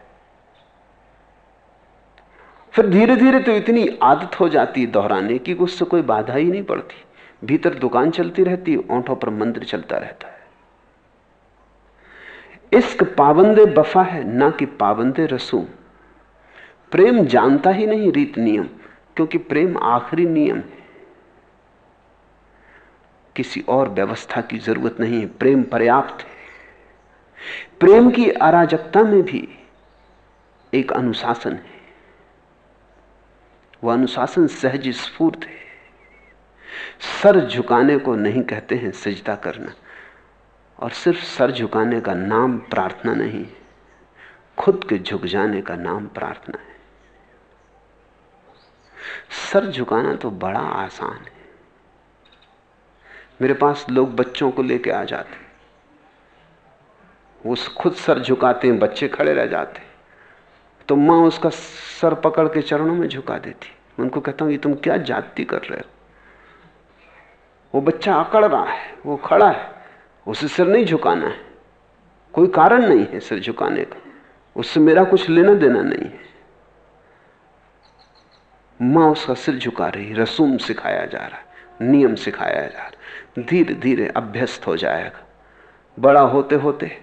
फिर धीरे धीरे तो इतनी आदत हो जाती है दोहराने की उससे कोई बाधा ही नहीं पड़ती। भीतर दुकान चलती रहती ओंठों पर मंत्र चलता रहता है। इश्क पाबंदे बफा है, ना कि पाबंदे रसूम। प्रेम जानता ही नहीं रीत नियम, क्योंकि प्रेम आखिरी नियम है। किसी और व्यवस्था की ज़रूरत नहीं है, प्रेम पर्याप्त है। प्रेम की अराजकता में भी एक अनुशासन है। वह अनुशासन सहज स्फूर्त है। सर झुकाने को नहीं कहते हैं सजदा करना, और सिर्फ़ सर झुकाने का नाम प्रार्थना नहीं, खुद के झुक जाने का नाम प्रार्थना है। सर झुकाना तो बड़ा आसान है। मेरे पास लोग बच्चों को लेके आ जाते वो खुद सर झुकाते हैं, बच्चे खड़े रह जाते तो माँ उसका सर पकड़ के चरणों में झुका देती। उनको कहता हूँ, ये तुम क्या जाति कर रहे हो? वो बच्चा अकड़ रहा है, वो खड़ा है, उसे सिर नहीं झुकाना है। कोई कारण नहीं है सिर झुकाने का। उससे मेरा कुछ लेना देना नहीं है। माँ उसका सिर झुका रही, रसूम सिखाया जा रहा है, नियम सिखाया जा रहा धीरे धीरे अभ्यस्त हो जाएगा। बड़ा होते होते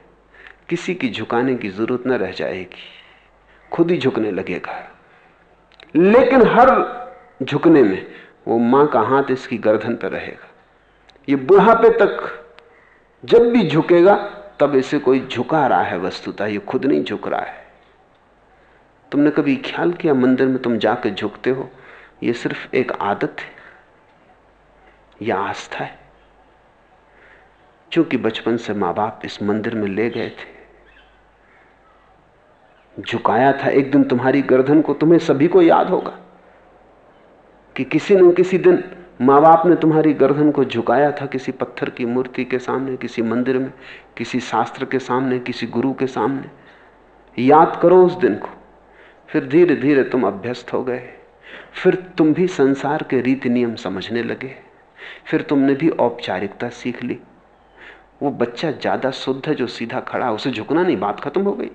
किसी की झुकाने की ज़रूरत न रह जाएगी। खुद ही झुकने लगेगा। लेकिन हर झुकने में वो माँ का हाथ इसकी गर्दन पर रहेगा। ये बुढ़ापे तक जब भी झुकेगा, तब इसे कोई झुका रहा है वस्तुता, ये खुद नहीं झुक रहा है। तुमने कभी ख्याल किया मंदिर में तुम जाकर झुकते हो? ये सिर्फ़ एक आदत है या आस्था है? क्योंकि बचपन से माँ बाप इस मंदिर में ले गए थे। झुकाया था एक दिन तुम्हारी गर्दन को, तुम्हें सभी को याद होगा कि किसी न किसी दिन माँ बाप ने तुम्हारी गर्दन को झुकाया था किसी पत्थर की मूर्ति के सामने, किसी मंदिर में, किसी शास्त्र के सामने, किसी गुरु के सामने। याद करो उस दिन को। फिर धीरे धीरे तुम अभ्यस्त हो गए। फिर तुम भी संसार के रीति नियम समझने लगे। फिर तुमने भी औपचारिकता सीख ली। वो बच्चा ज़्यादा शुद्ध है जो सीधा खड़ा है उसे झुकना नहीं, बात खत्म हो गई।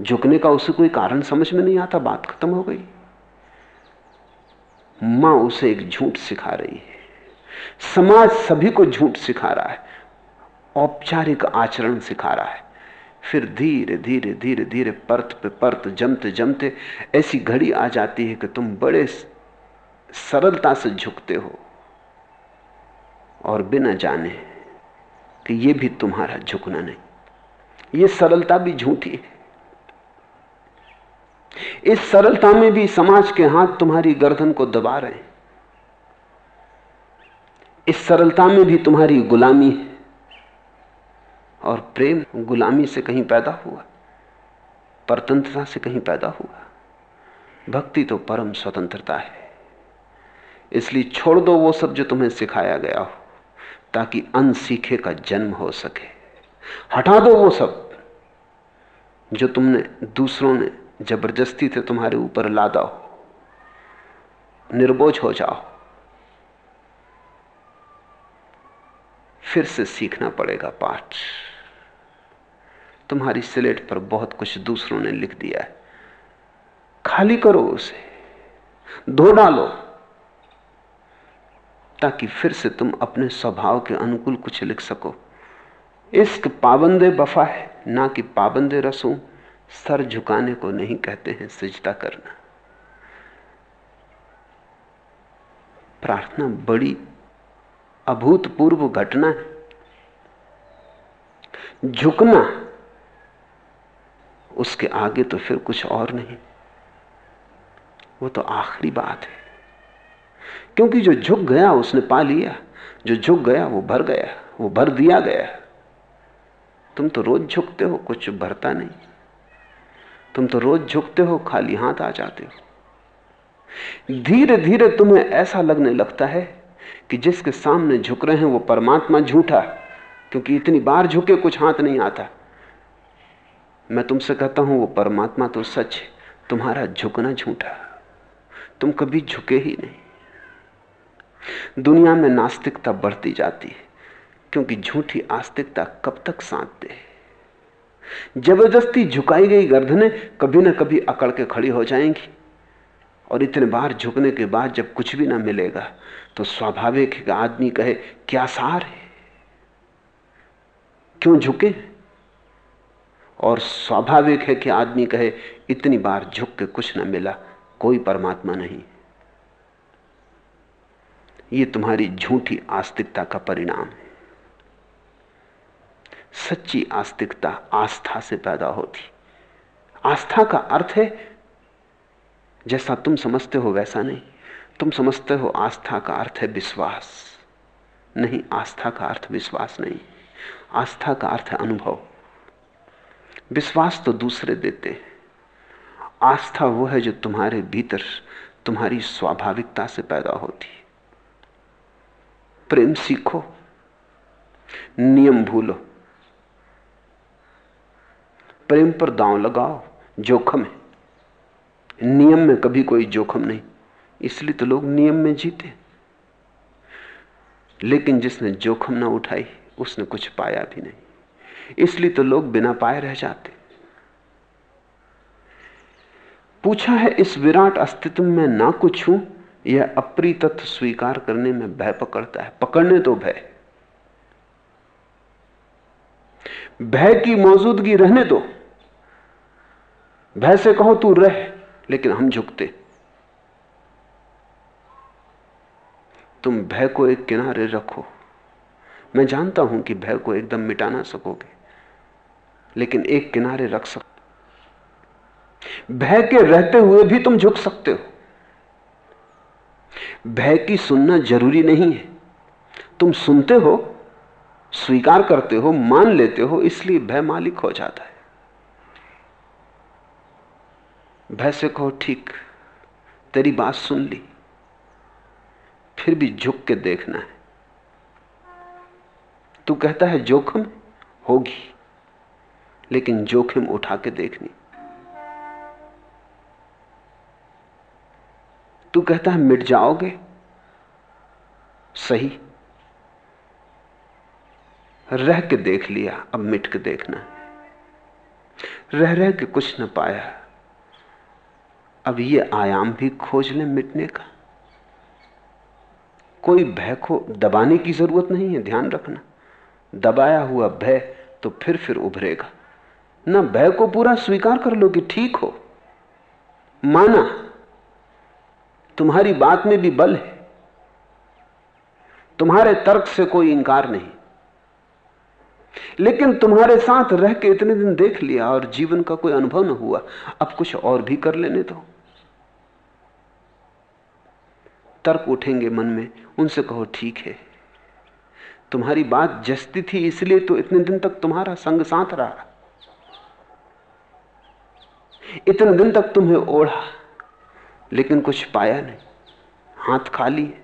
झुकने का उसे कोई कारण समझ में नहीं आता, बात खत्म हो गई। माँ उसे एक झूठ सिखा रही है। समाज सभी को झूठ सिखा रहा है। औपचारिक आचरण सिखा रहा है। फिर धीरे धीरे धीरे धीरे, परत पे परत, जमते जमते, ऐसी घड़ी आ जाती है कि तुम बड़े सरलता से झुकते हो और बिना जाने कि यह भी तुम्हारा झुकना नहीं। यह सरलता भी झूठी है। इस सरलता में भी समाज के हाथ तुम्हारी गर्दन को दबा रहे हैं। इस सरलता में भी तुम्हारी गुलामी है। और प्रेम गुलामी से कहीं पैदा हुआ, परतंत्रता से कहीं पैदा हुआ। भक्ति तो परम स्वतंत्रता है। इसलिए छोड़ दो वो सब जो तुम्हें सिखाया गया हो, ताकि अनसीखे का जन्म हो सके। हटा दो वो सब जो तुमने दूसरों ने ज़बरदस्ती से तुम्हारे ऊपर लादा हो। निर्बोझ हो जाओ। फिर से सीखना पड़ेगा पाठ। तुम्हारी स्लेट पर बहुत कुछ दूसरों ने लिख दिया है। खाली करो उसे, धो डालो, ताकि फिर से तुम अपने स्वभाव के अनुकूल कुछ लिख सको। इश्क पाबंदे बफा है, ना कि पाबंदे रसूं। सर झुकाने को नहीं कहते हैं, सजदा करना। प्रार्थना बड़ी अभूतपूर्व घटना है। झुकना उसके आगे तो फिर कुछ और नहीं। वो तो आखिरी बात है। क्योंकि जो झुक गया, उसने पा लिया। जो झुक गया, वो भर गया। वो भर दिया गया। तुम तो रोज झुकते हो, कुछ भरता नहीं। तुम तो रोज झुकते हो, खाली हाथ आ जाते हो। धीरे धीरे तुम्हें ऐसा लगने लगता है कि जिसके सामने झुक रहे हैं, वो परमात्मा झूठा क्योंकि इतनी बार झुके, कुछ हाथ नहीं आता। मैं तुमसे कहता हूँ, वो परमात्मा तो सच है। तुम्हारा झुकना झूठा। तुम कभी झुके ही नहीं। दुनिया में नास्तिकता बढ़ती जाती है, क्योंकि झूठी आस्तिकता कब तक साथ दे ज़बरदस्ती झुकाई गई गर्दनें कभी ना कभी अकड़ के खड़ी हो जाएँगी। और इतने बार झुकने के बाद जब कुछ भी ना मिलेगा तो स्वाभाविक है आदमी कहे, क्या सार है? क्यों झुके? और स्वाभाविक है कि आदमी कहे, इतनी बार झुक के कुछ न मिला, कोई परमात्मा नहीं। ये तुम्हारी झूठी आस्तिकता का परिणाम है। सच्ची आस्तिकता आस्था से पैदा होती। आस्था का अर्थ है, जैसा तुम समझते हो वैसा नहीं। तुम समझते हो आस्था का अर्थ है विश्वास। नहीं, आस्था का अर्थ विश्वास नहीं। आस्था का अर्थ है अनुभव। विश्वास तो दूसरे देते हैं। आस्था वो है जो तुम्हारे भीतर, तुम्हारी स्वाभाविकता से पैदा होती है। प्रेम सीखो, नियम भूलो। प्रेम पर दांव लगाओ, जोखम है। नियम में कभी कोई जोखम नहीं, इसलिए तो लोग नियम में जीते। लेकिन जिसने जोखम ना उठाई, उसने कुछ पाया भी नहीं। इसलिए तो लोग बिना पाए रह जाते। पूछा है, इस विराट अस्तित्व में ना कुछ हूँ? यह अप्री तत्व स्वीकार करने में भय पकड़ता है। पकड़ने तो भय। भय की मौजूदगी रहने दो। भय से कहो तू रह, लेकिन हम झुकते। तुम भय को एक किनारे रखो। मैं जानता हूँ कि भय को एकदम मिटा ना सकोगे। लेकिन एक किनारे रख सकते भय के रहते हुए भी तुम झुक सकते हो। भय की सुनना ज़रूरी नहीं है। तुम सुनते हो, स्वीकार करते हो, मान लेते हो, इसलिए भय मालिक हो जाता है। भय से कहो, ठीक, तेरी बात सुन ली, फिर भी झुक के देखना है। तू कहता है, जोखम होगी। लेकिन जोखिम उठा के देखनी। तू कहता है मिट जाओगे? सही। रह के देख लिया, अब मिट के देखना। रह रह के कुछ न पाया। अब ये आयाम भी खोज ले मिटने का। कोई भय को दबाने की ज़रूरत नहीं है, ध्यान रखना। दबाया हुआ भय तो फिर फिर उभरेगा। ना भय को पूरा स्वीकार कर लो कि ठीक हो। माना, तुम्हारी बात में भी बल है। तुम्हारे तर्क से कोई इंकार नहीं। लेकिन तुम्हारे साथ रह के इतने दिन देख लिया और जीवन का कोई अनुभव न हुआ, अब कुछ और भी कर लेने दो। तर्क उठेंगे मन में, उनसे कहो, ठीक है। तुम्हारी बात जस्ती थी, इसलिए तो इतने दिन तक तुम्हारा संग साथ रहा। इतने दिन तक तुम्हें ओढ़ा, लेकिन कुछ पाया नहीं। हाथ खाली है,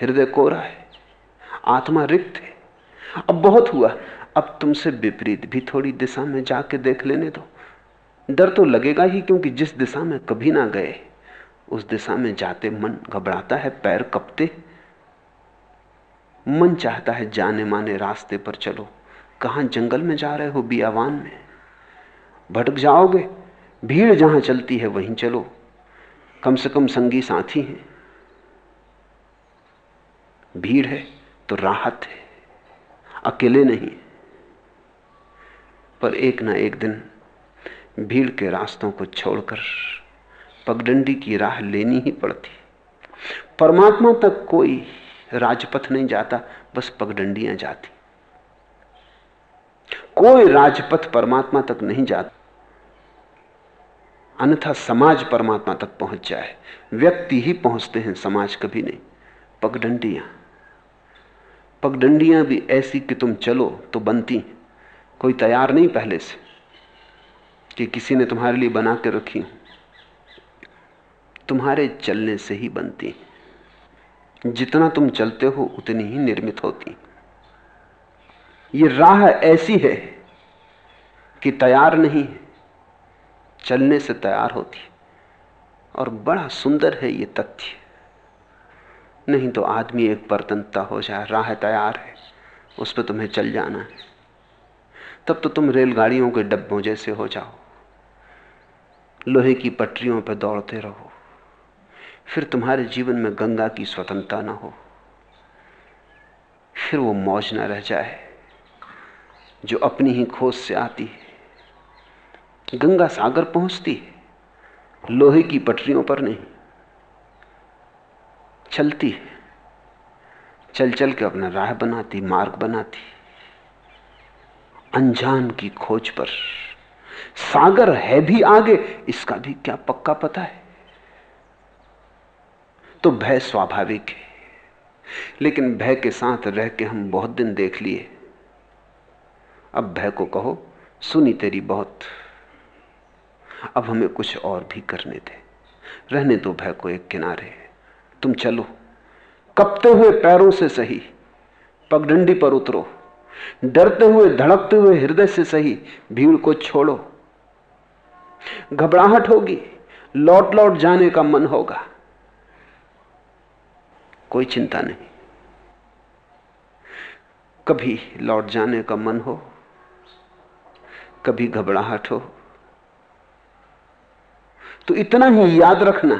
हृदय कोरा है, आत्मा रिक्त है। अब बहुत हुआ, अब तुमसे विपरीत भी थोड़ी दिशा में जाके देख लेने दो। डर तो लगेगा ही, क्योंकि जिस दिशा में कभी ना गए, उस दिशा में जाते मन घबराता है, पैर कपते। मन चाहता है जाने माने रास्ते पर चलो। कहाँ जंगल में जा रहे हो, बियावान में? भटक जाओगे? भीड़ जहाँ चलती है वहीं चलो। कम से कम संगी साथी हैं। भीड़ है तो राहत है। अकेले नहीं। पर एक ना एक दिन भीड़ के रास्तों को छोड़कर पगडंडी की राह लेनी ही पड़ती। परमात्मा तक कोई राजपथ नहीं जाता, बस पगडंडियाँ जाती। कोई राजपथ परमात्मा तक नहीं जाता। अन्यथा समाज परमात्मा तक पहुँच जाए। व्यक्ति ही पहुँचते हैं, समाज कभी नहीं। पगडंडियाँ। पगडंडियाँ भी ऐसी कि तुम चलो तो बनती कोई तैयार नहीं पहले से कि किसी ने तुम्हारे लिए बना के रखी तुम्हारे चलने से ही बनती जितना तुम चलते हो, उतनी ही निर्मित होती ये राह ऐसी है कि तैयार नहीं चलने से तैयार होती और बड़ा सुंदर है ये तथ्य। नहीं तो आदमी एक बर्तनता हो जाए, राह तैयार है, उस पर तुम्हें चल जाना है। तब तो तुम रेलगाड़ियों के डब्बों जैसे हो जाओ। लोहे की पटरियों पर दौड़ते रहो। फिर तुम्हारे जीवन में गंगा की स्वतंत्रता ना हो। फिर वो मौज ना रह जाए, जो अपनी ही खोज से आती है। गंगा सागर पहुँचती है, लोहे की पटरियों पर नहीं, चलती है। चल चल के अपना राह बनाती, मार्ग बनाती, अनजान की खोज पर। सागर है भी आगे, इसका भी क्या पक्का पता है? तो भय स्वाभाविक है, लेकिन भय के साथ रह के हम बहुत दिन देख लिए। अब भय को कहो, सुनी तेरी बहुत। अब हमें कुछ और भी करने दे। रहने दो भय को एक किनारे। तुम चलो। कपते हुए पैरों से सही, पगडंडी पर उतरो। डरते हुए, धड़कते हुए हृदय से सही, भीड़ को छोड़ो। घबराहट होगी, लौट लौट जाने का मन होगा। कोई चिंता नहीं। कभी लौट जाने का मन हो, कभी घबराहट हो। तो इतना ही याद रखना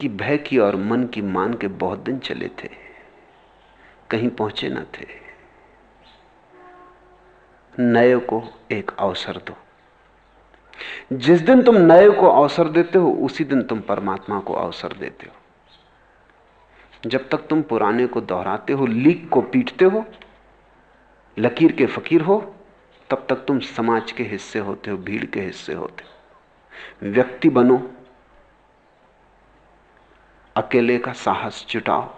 कि भय की और मन की मान के बहुत दिन चले थे, कहीं पहुँचे न थे। नए को एक अवसर दो। जिस दिन तुम नए को अवसर देते हो, उसी दिन तुम परमात्मा को अवसर देते हो। जब तक तुम पुराने को दोहराते हो, लीक को पीटते हो, लकीर के फकीर हो तब तक तुम समाज के हिस्से होते हो, भीड़ के हिस्से होते हो। व्यक्ति बनो, अकेले का साहस जुटाओ।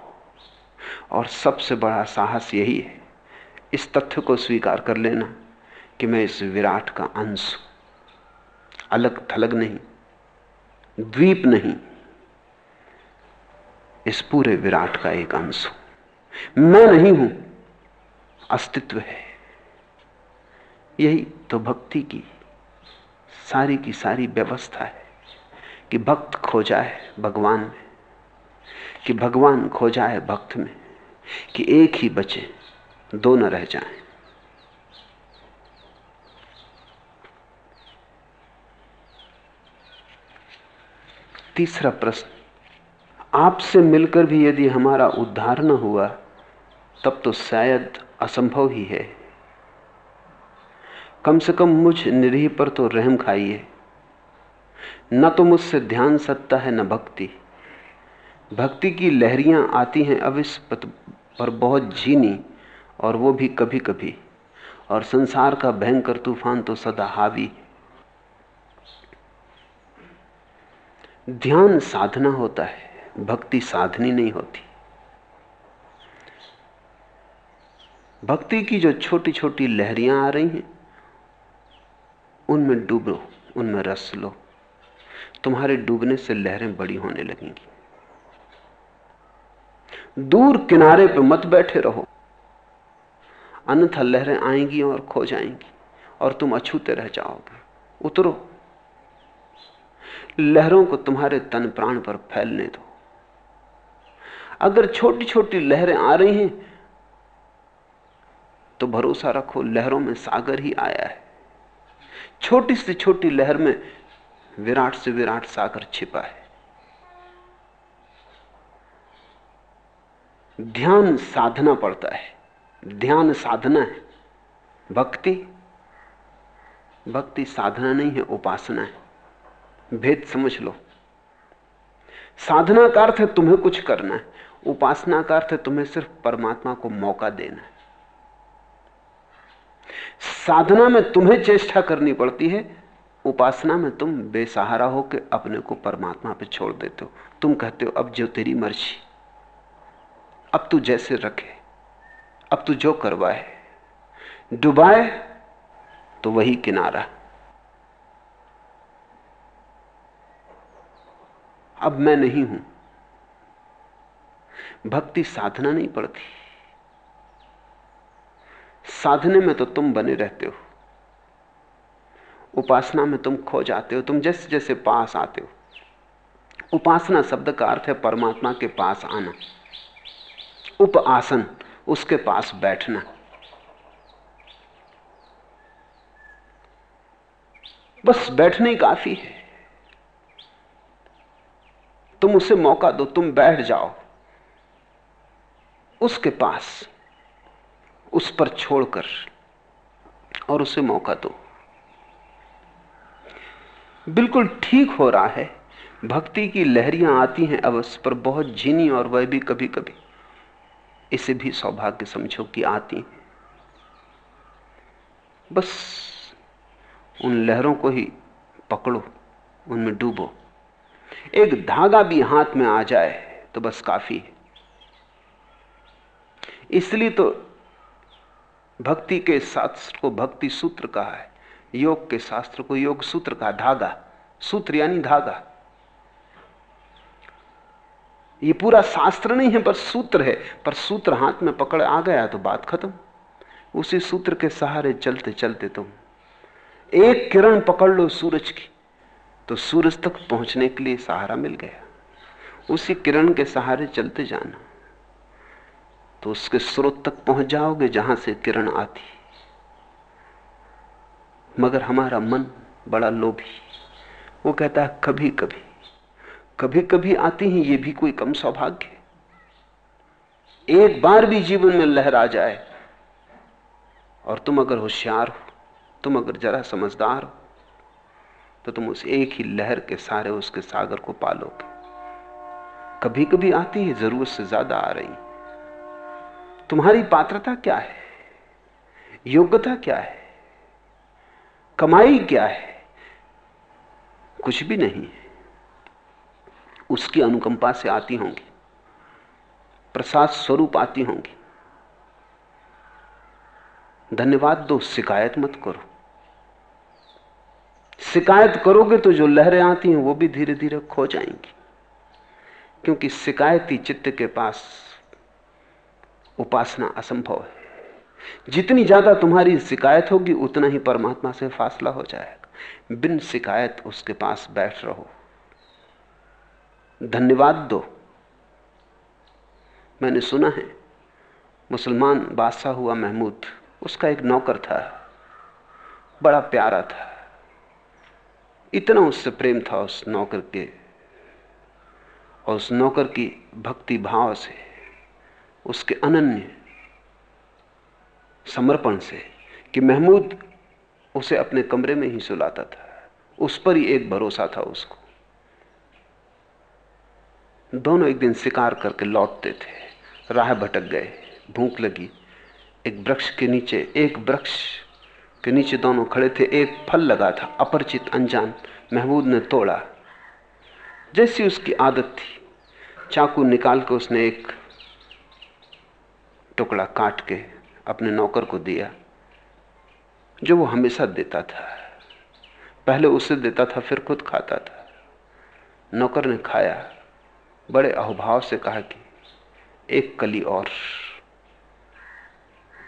और सबसे बड़ा साहस यही है, इस तथ्य को स्वीकार कर लेना कि मैं इस विराट का अंश हूँ। अलग थलग नहीं, द्वीप नहीं, इस पूरे विराट का एक अंश हूँ। मैं नहीं हूँ, अस्तित्व है। यही तो भक्ति की सारी की सारी व्यवस्था है कि भक्त खो जाए भगवान में, कि भगवान खो जाए भक्त में, कि एक ही बचे, दो न रह जाएँ। तीसरा प्रश्न, आपसे मिलकर भी यदि हमारा उद्धार न हुआ, तब तो शायद असंभव ही है। कम से कम मुझ निरीह पर तो रहम खाइए। न तो मुझसे ध्यान सकता है, न भक्ति। भक्ति की लहरियाँ आती हैं इस पर बहुत झीनी, और वो भी कभी कभी और संसार का भयंकर तूफ़ान तो सदा हावी। ध्यान साधना होता है, भक्ति साधनी नहीं होती। भक्ति की जो छोटी छोटी लहरियाँ आ रही हैं उनमें डूबो, उनमें रस लो। तुम्हारे डूबने से लहरें बड़ी होने लगेंगी। दूर किनारे पे मत बैठे रहो। अन्यथा लहरें आएँगी और खो जाएँगी, और तुम अछूते रह जाओगे। उतरो। लहरों को तुम्हारे तन प्राण पर फैलने दो। अगर छोटी छोटी लहरें आ रही हैं तो भरोसा रखो, लहरों में सागर ही आया है। छोटी से छोटी लहर में विराट से विराट सागर छिपा है। ध्यान साधना पड़ता है। ध्यान साधना है। भक्ति भक्ति साधना नहीं है, उपासना है। भेद समझ लो। साधना का अर्थ है तुम्हें कुछ करना है। उपासना का अर्थ है तुम्हें सिर्फ़ परमात्मा को मौका देना है। साधना में तुम्हें चेष्टा करनी पड़ती है, उपासना में तुम बेसहारा होकर अपने को परमात्मा पे छोड़ देते हो। तुम कहते हो, अब जो तेरी मर्ज़ी। अब तू जैसे रखे। अब तू जो करवाए। डुबाए तो वही किनारा। अब मैं नहीं हूँ। भक्ति साधना नहीं पड़ती। साधने में तो तुम बने रहते हो। उपासना में तुम खो जाते हो, तुम जैसे जैसे पास आते हो। उपासना शब्द का अर्थ है परमात्मा के पास आना। उप आसन उसके पास बैठना। बस बैठने ही काफ़ी है। तुम उसे मौका दो, तुम बैठ जाओ। उसके पास। उस पर छोड़कर और उसे मौका दो। बिल्कुल ठीक हो रहा है। भक्ति की लहरियाँ आती हैं अवश्य पर बहुत झीनी और वह भी कभी कभी इसे भी सौभाग्य समझो कि आती हैं। बस उन लहरों को ही पकड़ो, उनमें डूबो। एक धागा भी हाथ में आ जाए तो बस काफ़ी है। इसलिए तो भक्ति के शास्त्र को भक्ति सूत्र कहा है। योग के शास्त्र को योग सूत्र का धागा। सूत्र यानी धागा। ये पूरा शास्त्र नहीं है, पर सूत्र है। पर सूत्र हाथ में पकड़ आ गया तो बात खत्म। उसी सूत्र के सहारे चलते चलते तुम एक किरण पकड़ लो सूरज की तो सूरज तक पहुँचने के लिए सहारा मिल गया। उसी किरण के सहारे चलते जाना। तो उसके स्रोत तक पहुँच जाओगे जहाँ से किरण आती मगर हमारा मन बड़ा लोभी। वो कहता है कभी कभी कभी कभी आती हैं, ये भी कोई कम सौभाग्य एक बार भी जीवन में लहर आ जाए और तुम अगर होशियार हो, तुम अगर जरा समझदार हो तो तुम उस एक ही लहर के सारे उसके सागर को पालोगे। कभी कभी आती है, ज़रूरत से ज़्यादा आ रही तुम्हारी पात्रता क्या है? योग्यता क्या है? कमाई क्या है? कुछ भी नहीं है। उसकी अनुकंपा से आती होंगी। प्रसाद स्वरूप आती होंगी। धन्यवाद दो, शिकायत मत करो। शिकायत करोगे तो जो लहरें आती हैं, वो भी धीरे धीरे खो जाएँगी। क्योंकि शिकायती चित्त के पास उपासना असंभव है। जितनी ज़्यादा तुम्हारी शिकायत होगी, उतना ही परमात्मा से फासला हो जाएगा। बिन शिकायत उसके पास बैठ रहो। धन्यवाद दो। मैंने सुना है, मुसलमान बादशाह हुआ महमूद, उसका एक नौकर था, बड़ा प्यारा था। इतना उससे प्रेम था उस नौकर के, और उस नौकर की भक्ति भाव से उसके अनन्य समर्पण से कि महमूद उसे अपने कमरे में ही सुलाता था। उस पर ही एक भरोसा था उसको। दोनों एक दिन शिकार करके लौटते थे। राह भटक गए। भूख लगी। एक वृक्ष के नीचे, एक वृक्ष के नीचे दोनों खड़े थे। एक फल लगा था, अपरिचित अनजान। महमूद ने तोड़ा। जैसी उसकी आदत थी, चाकू निकाल के उसने एक टुकड़ा काट के अपने नौकर को दिया, जो वो हमेशा देता था। पहले उसे देता था, फिर खुद खाता था। नौकर ने खाया। बड़े अहोभाव से कहा कि, एक कली और,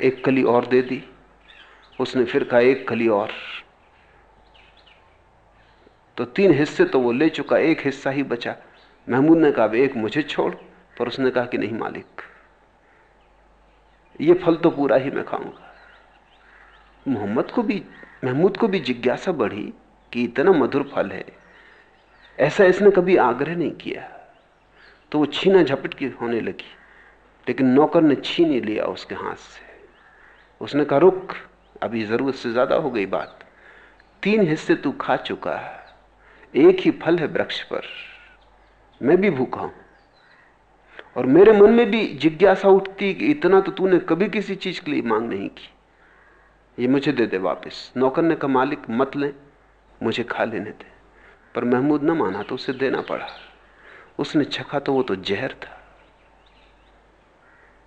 एक कली और दे दी। उसने फिर कहा, एक कली और। तो तीन हिस्से तो वो ले चुका, एक हिस्सा ही बचा। महमूद ने कहा एक मुझे छोड़। पर उसने कहा कि, नहीं मालिक ये फल तो पूरा ही मैं खाऊँगा। मोहम्मद को भी, महमूद को भी जिज्ञासा बढ़ी कि इतना मधुर फल है। ऐसा इसने कभी आग्रह नहीं किया। तो वो छीना झपट की होने लगी, लेकिन नौकर ने छीन ही लिया उसके हाथ से। उसने कहा, रुक, अभी ज़रूरत से ज़्यादा हो गई बात। तीन हिस्से तू खा चुका है। एक ही फल है वृक्ष पर। मैं भी भूखा हूँ। और मेरे मन में भी जिज्ञासा उठती कि इतना तो तूने कभी किसी चीज़ के लिए मांग नहीं की। ये मुझे दे दे वापस। नौकर ने कहा, मालिक, मत ले, मुझे खा लेने दे। पर महमूद न माना तो उसे देना पड़ा। उसने चखा तो वो तो जहर था।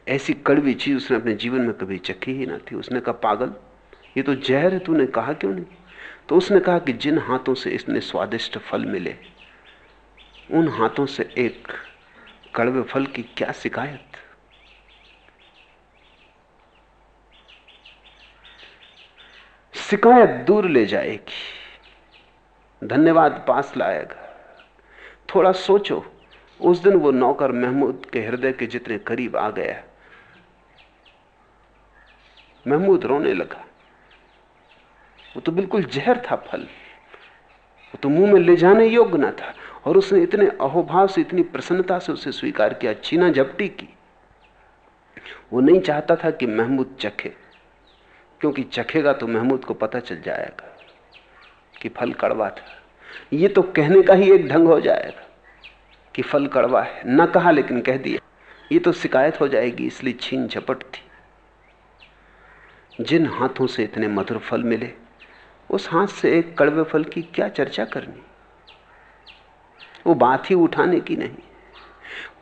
ऐसी कड़वी चीज़ उसने अपने जीवन में कभी चखी ही ना थी। उसने कहा, पागल, ये तो जहर है, तूने कहा क्यों नहीं? तो उसने कहा कि जिन हाथों से इसने स्वादिष्ट फल मिले, उन हाथों से एक कड़वे फल की क्या शिकायत? शिकायत दूर ले जाएगी। धन्यवाद पास लाएगा। थोड़ा सोचो, उस दिन वो नौकर महमूद के हृदय के जितने करीब आ गया। महमूद रोने लगा। वो तो बिल्कुल जहर था फल। वो तो मुँह में ले जाने योग्य ना था। और उसने इतने अहोभाव से, इतनी प्रसन्नता से उसे स्वीकार किया, छीना, झपटी की। वो नहीं चाहता था कि महमूद चखे, क्योंकि चखेगा तो महमूद को पता चल जाएगा कि फल कड़वा था। ये तो कहने का ही एक ढंग हो जाएगा कि फल कड़वा है। न कहा, लेकिन कह दिया। ये तो शिकायत हो जाएगी, इसलिए छीन, झपट थी। जिन हाथों से इतने मधुर फल मिले, उस हाथ से एक कड़वे फल की क्या चर्चा करनी? वो बात ही उठाने की नहीं।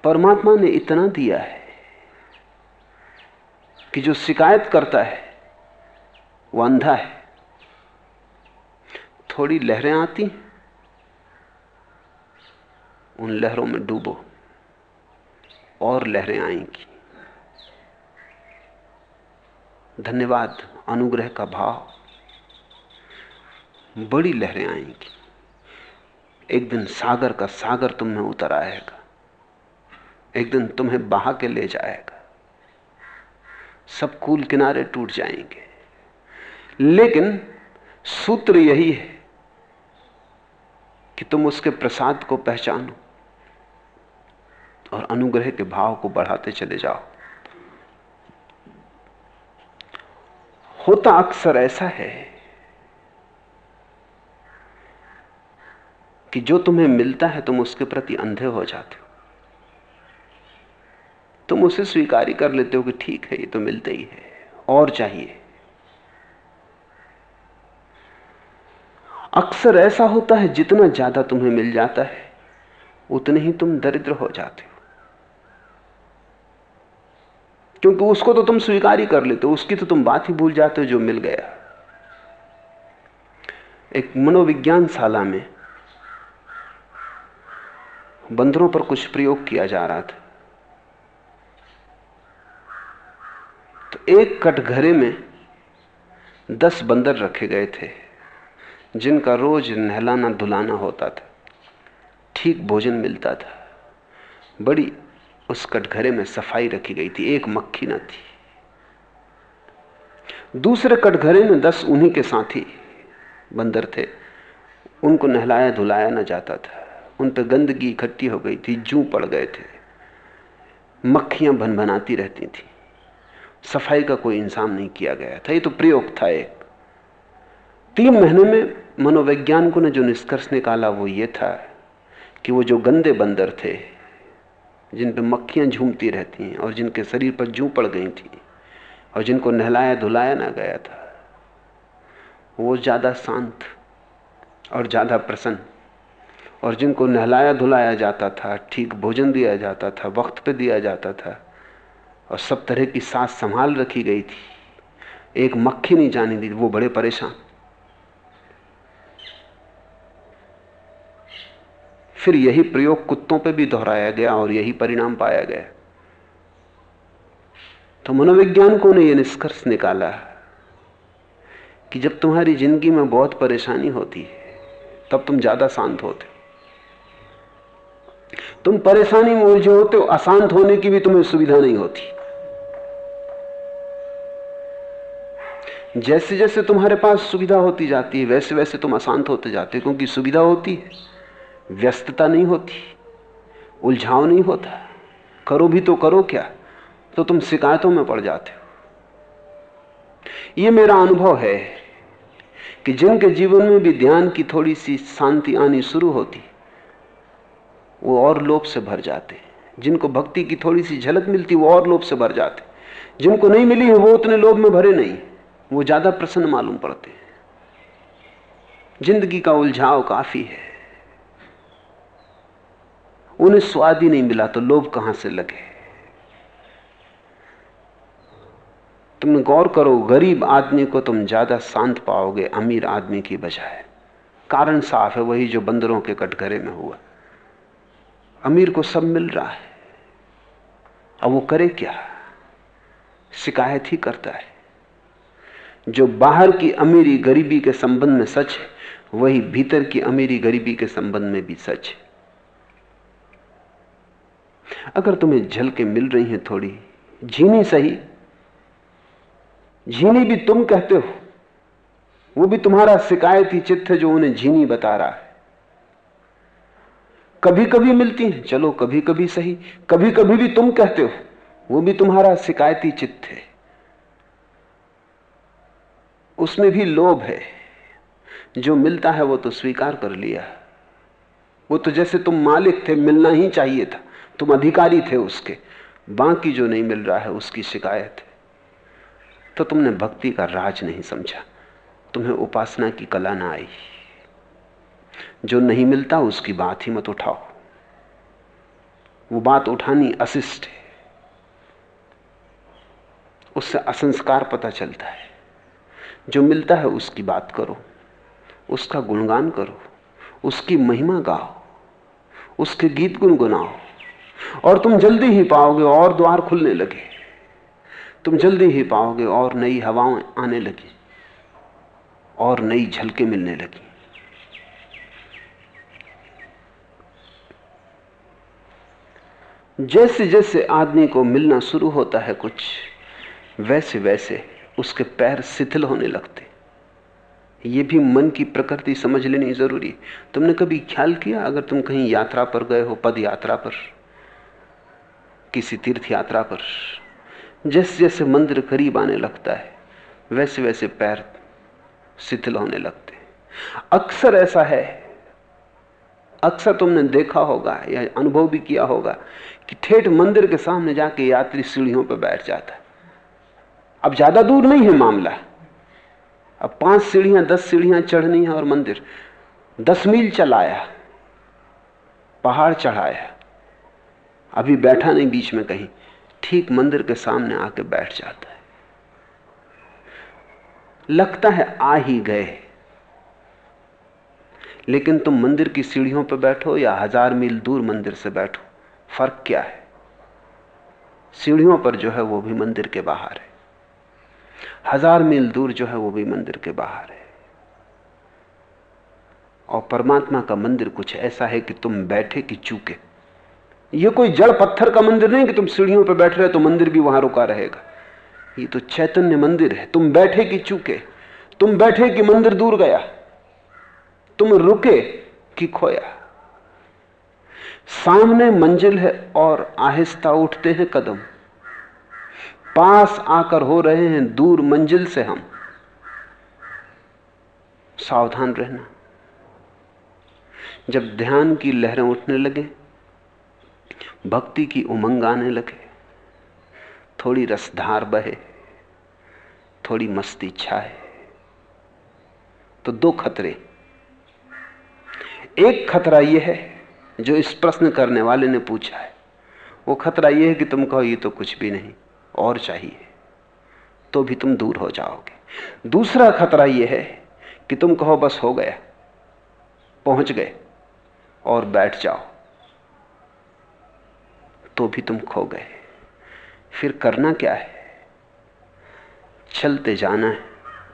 परमात्मा ने इतना दिया है कि जो शिकायत करता है, वो अंधा है। थोड़ी लहरें आती, उन लहरों में डूबो, और लहरें आएँगी। धन्यवाद, अनुग्रह का भाव। बड़ी लहरें आएँगी। एक दिन सागर का सागर तुम में उतर आएगा। एक दिन तुम्हें बहा के ले जाएगा। सब कूल किनारे टूट जाएँगे। लेकिन सूत्र यही है कि तुम उसके प्रसाद को पहचानो और अनुग्रह के भाव को बढ़ाते चले जाओ। होता अक्सर ऐसा है कि जो तुम्हें मिलता है तुम उसके प्रति अंधे हो जाते हो। तुम उसे स्वीकार ही कर लेते हो कि ठीक है, ये तो मिलते ही है, और चाहिए। अक्सर ऐसा होता है, जितना ज़्यादा तुम्हें मिल जाता है, उतने ही तुम दरिद्र हो जाते हो। क्योंकि उसको तो तुम स्वीकार ही कर लेते हो, उसकी तो तुम बात ही भूल जाते हो जो मिल गया। एक मनोविज्ञान शाला में बंदरों पर कुछ प्रयोग किया जा रहा था। तो एक कटघरे में दस बंदर रखे गए थे, जिनका रोज नहलाना धुलाना होता था। ठीक भोजन मिलता था। बड़ी उस कटघरे में सफ़ाई रखी गई थी, एक मक्खी न थी। दूसरे कटघरे में दस उन्हीं के साथी बंदर थे, उनको नहलाया धुलाया न जाता था। उन पर गंदगी इकट्ठी हो गई थी, जू पड़ गए थे। मक्खियाँ भन भनाती रहती थी। सफ़ाई का कोई इंसान नहीं किया गया था। ये तो प्रयोग था एक। तीन महीने में मनोवैज्ञानिकों ने जो निष्कर्ष निकाला, वो ये था कि वो जो गंदे बंदर थे, जिन पे मक्खियाँ झूमती रहती हैं और जिनके शरीर पर जू पड़ गई थी और जिनको नहलाया धुलाया ना गया था, वो ज़्यादा शांत और ज़्यादा प्रसन्न और जिनको नहलाया धुलाया जाता था, ठीक भोजन दिया जाता था, वक्त पे दिया जाता था, और सब तरह की सांस संभाल रखी गई थी। एक मक्खी नहीं जाने दी, वो बड़े परेशान। फिर यही प्रयोग कुत्तों पे भी दोहराया गया और यही परिणाम पाया गया। तो मनोविज्ञानिकों ने यह निष्कर्ष निकाला कि जब तुम्हारी ज़िंदगी में बहुत परेशानी होती है, तब तुम ज़्यादा शांत होते तुम परेशानी में उलझे होते हो, अशांत होने की भी तुम्हें सुविधा नहीं होती। जैसे जैसे तुम्हारे पास सुविधा होती जाती है वैसे वैसे तुम अशांत होते जाते हो, क्योंकि सुविधा होती है। व्यस्तता नहीं होती, उलझाव नहीं होता। करो भी तो करो क्या तो तुम शिकायतों में पड़ जाते हो। यह मेरा अनुभव है कि जिनके जीवन में भी ध्यान की थोड़ी सी शांति आनी शुरू होती वो और लोभ से भर जाते जिनको भक्ति की थोड़ी सी झलक मिलती, वो और लोभ से भर जाते जिनको नहीं मिली है, वो उतने लोभ में भरे नहीं। वो ज़्यादा प्रसन्न मालूम पड़ते ज़िंदगी का उलझाव काफ़ी है। उन्हें स्वाद ही नहीं मिला तो लोभ कहाँ से लगे? तुम गौर करो, गरीब आदमी को तुम ज़्यादा शांत पाओगे अमीर आदमी की बजाय। कारण साफ़ है, वही जो बंदरों के कटघरे में हुआ। अमीर को सब मिल रहा है। अब वो करे क्या? शिकायत ही करता है। जो बाहर की अमीरी गरीबी के संबंध में सच है, वही भीतर की अमीरी गरीबी के संबंध में भी सच है। अगर तुम्हें झलके मिल रही हैं थोड़ी, झीनी सही। झीनी भी तुम कहते हो, वो भी तुम्हारा शिकायती चित्त है जो उन्हें झीनी बता रहा है। कभी कभी मिलती हैं। चलो कभी कभी सही। कभी कभी भी तुम कहते हो। वो भी तुम्हारा शिकायती चित्त है। उसमें भी लोभ है। जो मिलता है वो तो स्वीकार कर लिया। वो तो जैसे तुम मालिक थे, मिलना ही चाहिए था। तुम अधिकारी थे उसके। बाकी जो नहीं मिल रहा है, उसकी शिकायत है। तो तुमने भक्ति का राज नहीं समझा। तुम्हें उपासना की कला ना आई। जो नहीं मिलता उसकी बात ही मत उठाओ। वो बात उठानी अशिष्ट है। उससे असंस्कार पता चलता है। जो मिलता है उसकी बात करो, उसका गुणगान करो, उसकी महिमा गाओ, उसके गीत गुनगुनाओ, और तुम जल्दी ही पाओगे और द्वार खुलने लगे। तुम जल्दी ही पाओगे और नई हवाएँ आने लगी, और नई झलके मिलने लगी। जैसे जैसे आदमी को मिलना शुरू होता है कुछ, वैसे वैसे उसके पैर शिथिल होने लगते। ये भी मन की प्रकृति समझ लेनी ज़रूरी। तुमने कभी ख्याल किया, अगर तुम कहीं यात्रा पर गए हो, पद यात्रा पर, किसी तीर्थ यात्रा पर, जैसे जैसे मंदिर करीब आने लगता है, वैसे वैसे पैर शिथिल होने लगते। अक्सर ऐसा है। अक्सर तुमने देखा होगा या अनुभव भी किया होगा कि ठेठ मंदिर के सामने जाके यात्री सीढ़ियों पर बैठ जाता है। अब ज़्यादा दूर नहीं है मामला। अब पाँच सीढ़ियाँ, दस सीढ़ियाँ चढ़नी है और मंदिर। दस मील चलाया। पहाड़ चढ़ाया। अभी बैठा नहीं बीच में कहीं। ठीक मंदिर के सामने आके बैठ जाता है। लगता है आ ही गए। लेकिन तुम मंदिर की सीढ़ियों पर बैठो या हज़ार मील दूर मंदिर से बैठो? फ़र्क क्या है? सीढ़ियों पर जो है वो भी मंदिर के बाहर है। हज़ार मील दूर जो है वो भी मंदिर के बाहर है। और परमात्मा का मंदिर कुछ ऐसा है कि तुम बैठे कि चूके। ये कोई जड़ पत्थर का मंदिर नहीं कि तुम सीढ़ियों पर बैठ रहे तो मंदिर भी वहाँ रुका रहेगा। ये तो चैतन्य मंदिर है। तुम बैठे कि चूके? तुम बैठे कि मंदिर दूर गया? तुम रुके कि खोया? सामने मंजिल है और आहिस्ता उठते हैं कदम। पास आकर हो रहे हैं दूर मंजिल से हम। सावधान रहना। जब ध्यान की लहरें उठने लगे, भक्ति की उमंग आने लगे, थोड़ी रसधार बहे, थोड़ी मस्ती छाए तो दो खतरे। एक खतरा यह है जो इस प्रश्न करने वाले ने पूछा है, वो खतरा यह है कि तुम कहो, ये तो कुछ भी नहीं, और चाहिए तो भी तुम दूर हो जाओगे। दूसरा खतरा यह है कि तुम कहो, बस हो गया, पहुँच गए, और बैठ जाओ। तो भी तुम खो गए। फिर करना क्या है? चलते जाना है,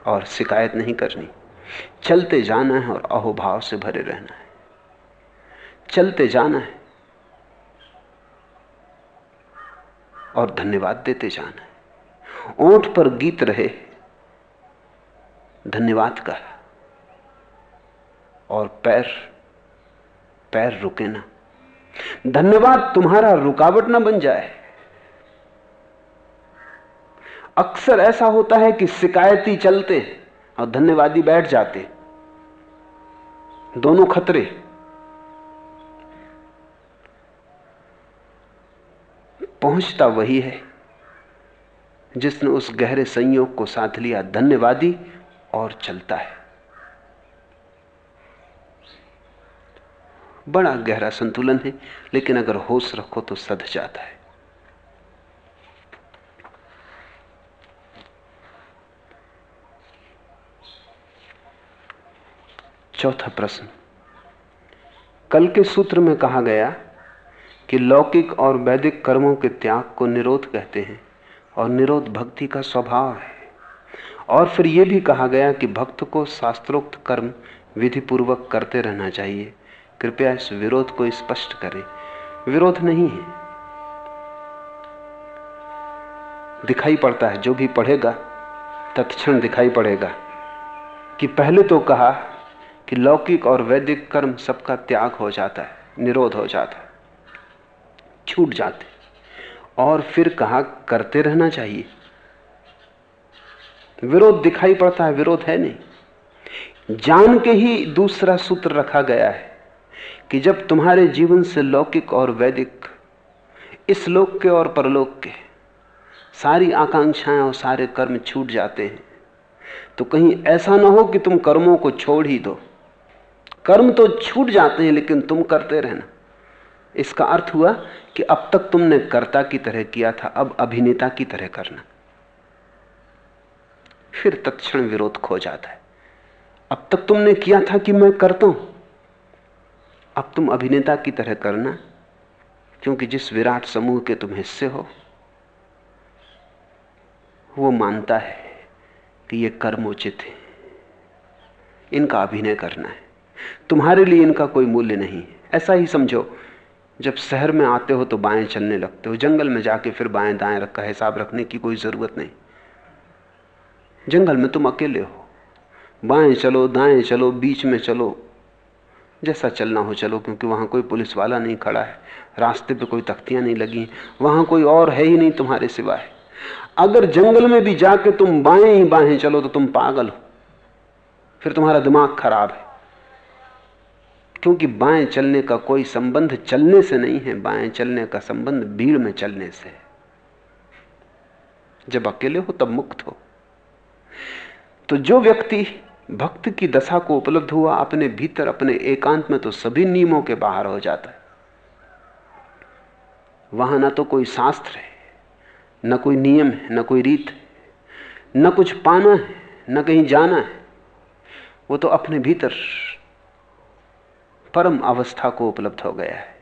और शिकायत नहीं करनी। चलते जाना है, और अहोभाव से भरे रहना है। चलते जाना है और धन्यवाद देते जाना है। ओंठ पर गीत रहे, धन्यवाद का और पैर पैर रुके ना। धन्यवाद तुम्हारा रुकावट ना बन जाए। अक्सर ऐसा होता है कि शिकायती चलते और धन्यवादी बैठ जाते दोनों खतरे। पहुँचता वही है, जिसने उस गहरे संयोग को साथ लिया, धन्यवादी और चलता है। बड़ा गहरा संतुलन है, लेकिन अगर होश रखो तो सध जाता है। चौथा प्रश्न। कल के सूत्र में कहा गया कि लौकिक और वैदिक कर्मों के त्याग को निरोध कहते हैं और निरोध भक्ति का स्वभाव है। और फिर यह भी कहा गया कि भक्त को शास्त्रोक्त कर्म विधि पूर्वक करते रहना चाहिए। कृपया इस विरोध को स्पष्ट करें। विरोध नहीं है। दिखाई पड़ता है, जो भी पढ़ेगा, तत्क्षण दिखाई पड़ेगा कि पहले तो कहा कि लौकिक और वैदिक कर्म सबका त्याग हो जाता है, निरोध हो जाता है। छूट जाते और फिर कहा, करते रहना चाहिए। विरोध दिखाई पड़ता है, विरोध है नहीं। जान के ही दूसरा सूत्र रखा गया है कि जब तुम्हारे जीवन से लौकिक और वैदिक, इस लोक के और परलोक के सारी आकांक्षाएँ और सारे कर्म छूट जाते हैं तो कहीं ऐसा ना हो कि तुम कर्मों को छोड़ ही दो। कर्म तो छूट जाते हैं, लेकिन तुम करते रहना। इसका अर्थ हुआ कि अब तक तुमने कर्ता की तरह किया था, अब अभिनेता की तरह करना। फिर तत्क्षण विरोध खो जाता है। अब तक तुमने किया था कि मैं करता हूँ, अब तुम अभिनेता की तरह करना, क्योंकि जिस विराट समूह के तुम हिस्से हो, वो मानता है कि ये कर्मोचित है। इनका अभिनय करना है। तुम्हारे लिए इनका कोई मूल्य नहीं ऐसा ही समझो जब शहर में आते हो तो बाएँ चलने लगते हो। जंगल में जाके फिर बाएँ दाएँ रखा हिसाब रखने की कोई ज़रूरत नहीं। जंगल में तुम अकेले हो। बाएँ चलो, दाएँ चलो, बीच में चलो। जैसा चलना हो चलो, क्योंकि वहाँ कोई पुलिस वाला नहीं खड़ा है। रास्ते पे कोई तख्तियाँ नहीं लगी वहाँ कोई और है ही नहीं तुम्हारे सिवाय। अगर जंगल में भी जाके तुम बाएँ ही बाएँ चलो तो तुम पागल हो। फिर तुम्हारा दिमाग खराब है। क्योंकि बाएँ चलने का कोई संबंध चलने से नहीं है, बाएँ चलने का संबंध भीड़ में चलने से है। जब अकेले हो तब मुक्त हो। तो जो व्यक्ति भक्त की दशा को उपलब्ध हुआ, अपने भीतर, अपने एकांत में तो सभी नियमों के बाहर हो जाता है। वहाँ ना तो कोई शास्त्र है, न कोई नियम है, न कोई रीत है, न कुछ पाना है, न कहीं जाना है। वो तो अपने भीतर परम अवस्था को उपलब्ध हो गया है।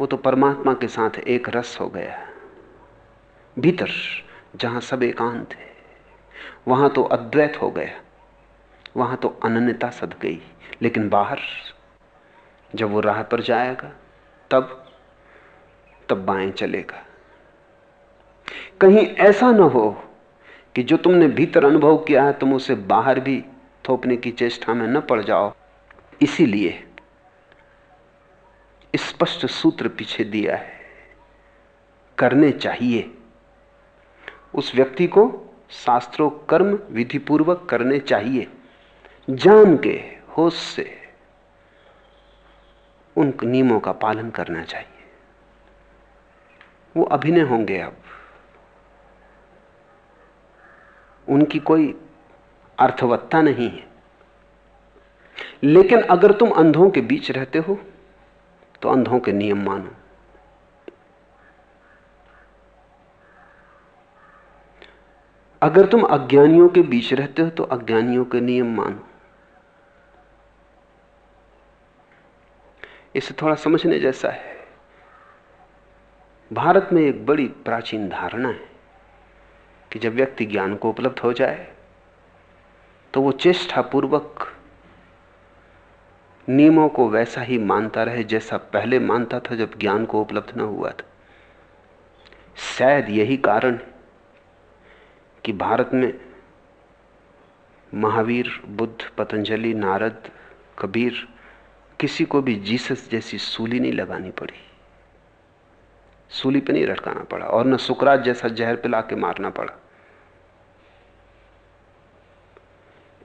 वो तो परमात्मा के साथ एक रस हो गया भीतर, जहाँ सब एकांत है, वहाँ तो अद्वैत हो गया, वहाँ तो अनन्यता सद गई। लेकिन बाहर, जब वो राह पर जाएगा, तब तब बाएँ चलेगा। कहीं ऐसा ना हो कि जो तुमने भीतर अनुभव किया है, तुम उसे बाहर भी थोपने की चेष्टा में न पड़ जाओ। इसीलिए स्पष्ट सूत्र पीछे दिया है। करने चाहिए। उस व्यक्ति को शास्त्रों कर्म विधिपूर्वक करने चाहिए। जान के होश से उन नियमों का पालन करना चाहिए। वो अभिनय होंगे अब। उनकी कोई अर्थवत्ता नहीं है। लेकिन अगर तुम अंधों के बीच रहते हो तो अंधों के नियम मानो। अगर तुम अज्ञानियों के बीच रहते हो तो अज्ञानियों के नियम मानो। इसे थोड़ा समझने जैसा है। भारत में एक बड़ी प्राचीन धारणा है कि जब व्यक्ति ज्ञान को उपलब्ध हो जाए तो वो चेष्टापूर्वक नियमों को वैसा ही मानता रहे जैसा पहले मानता था जब ज्ञान को उपलब्ध न हुआ था। शायद यही कारण है कि भारत में महावीर, बुद्ध, पतंजलि, नारद, कबीर किसी को भी जीसस जैसी सूली नहीं लगानी पड़ी। सूली पे नहीं लटकाना पड़ा और न सुकरात जैसा जहर पिला के मारना पड़ा।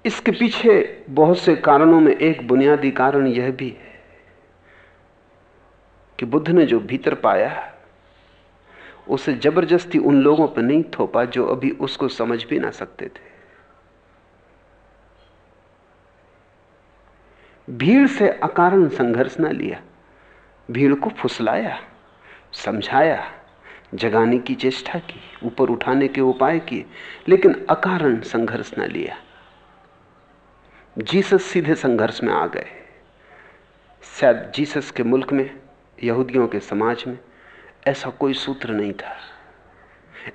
इसके पीछे बहुत से कारणों में एक बुनियादी कारण यह भी है कि बुद्ध ने जो भीतर पाया, उसे ज़बरदस्ती उन लोगों पर नहीं थोपा जो अभी उसको समझ भी ना सकते थे। भीड़ से अकारण संघर्ष ना लिया, भीड़ को फुसलाया, समझाया, जगाने की चेष्टा की, ऊपर उठाने के उपाय किए, लेकिन अकारण संघर्ष ना लिया। जीसस सीधे संघर्ष में आ गए। शायद जीसस के मुल्क में, यहूदियों के समाज में ऐसा कोई सूत्र नहीं था।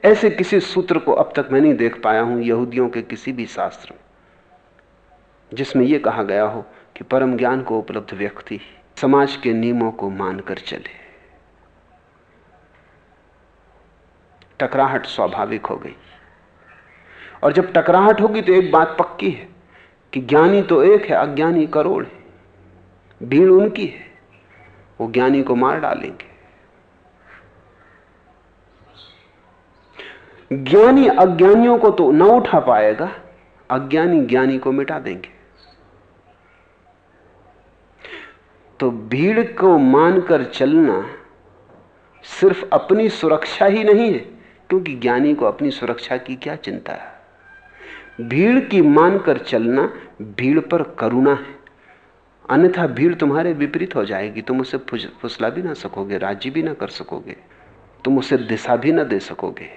ऐसे किसी सूत्र को अब तक मैं नहीं देख पाया हूँ यहूदियों के किसी भी शास्त्र में, जिसमें यह कहा गया हो कि परम ज्ञान को उपलब्ध व्यक्ति समाज के नियमों को मानकर चले। टकराहट स्वाभाविक हो गई। और जब टकराहट होगी तो एक बात पक्की है कि ज्ञानी तो एक है, अज्ञानी करोड़ है। भीड़ उनकी है, वो ज्ञानी को मार डालेंगे। ज्ञानी अज्ञानियों को तो न उठा पाएगा, अज्ञानी ज्ञानी को मिटा देंगे। तो भीड़ को मानकर चलना सिर्फ़ अपनी सुरक्षा ही नहीं है, क्योंकि ज्ञानी को अपनी सुरक्षा की क्या चिंता है? भीड़ की मानकर चलना भीड़ पर करुणा है। अन्यथा भीड़ तुम्हारे विपरीत हो जाएगी। तुम उसे फुसला भी ना सकोगे, राज़ी भी ना कर सकोगे। तुम उसे दिशा भी ना दे सकोगे।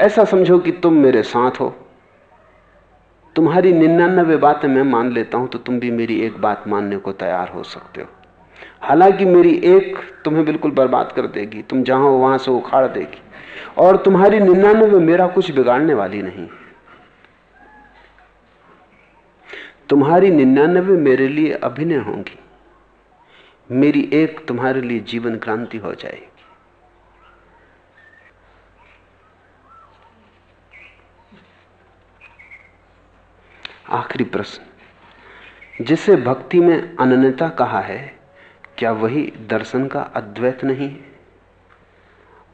ऐसा समझो कि तुम मेरे साथ हो। तुम्हारी निन्यानबे बातें मैं मान लेता हूँ तो तुम भी मेरी एक बात मानने को तैयार हो सकते हो। हालाँकि मेरी एक तुम्हें बिल्कुल बर्बाद कर देगी। तुम जहाँ हो, वहाँ से उखाड़ देगी। और तुम्हारी निन्यानवे मेरा कुछ बिगाड़ने वाली नहीं। तुम्हारी निन्यानवे मेरे लिए अभिनय होंगी। मेरी एक तुम्हारे लिए जीवन क्रांति हो जाएगी। आखिरी प्रश्न। जिसे भक्ति में अनन्यता कहा है, क्या वही दर्शन का अद्वैत नहीं? है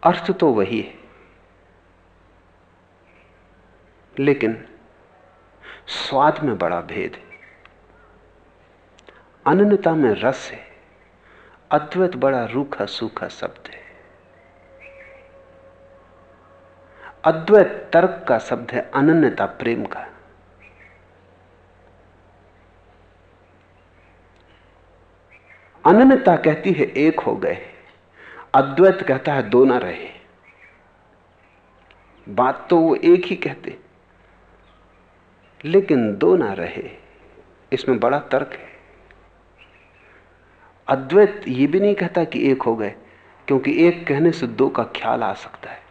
अर्थ तो वही है। लेकिन स्वाद में बड़ा भेद है। अनन्यता में रस है। अद्वैत बड़ा रूखा सूखा शब्द है। अद्वैत तर्क का शब्द है, अनन्यता प्रेम का। अनन्यता कहती है, एक हो गए। अद्वैत कहता है, दो ना रहे। बात तो वो एक ही कहते। लेकिन दो ना रहे, इसमें बड़ा तर्क है। अद्वैत ये भी नहीं कहता कि एक हो गए, क्योंकि एक कहने से दो का ख्याल आ सकता है।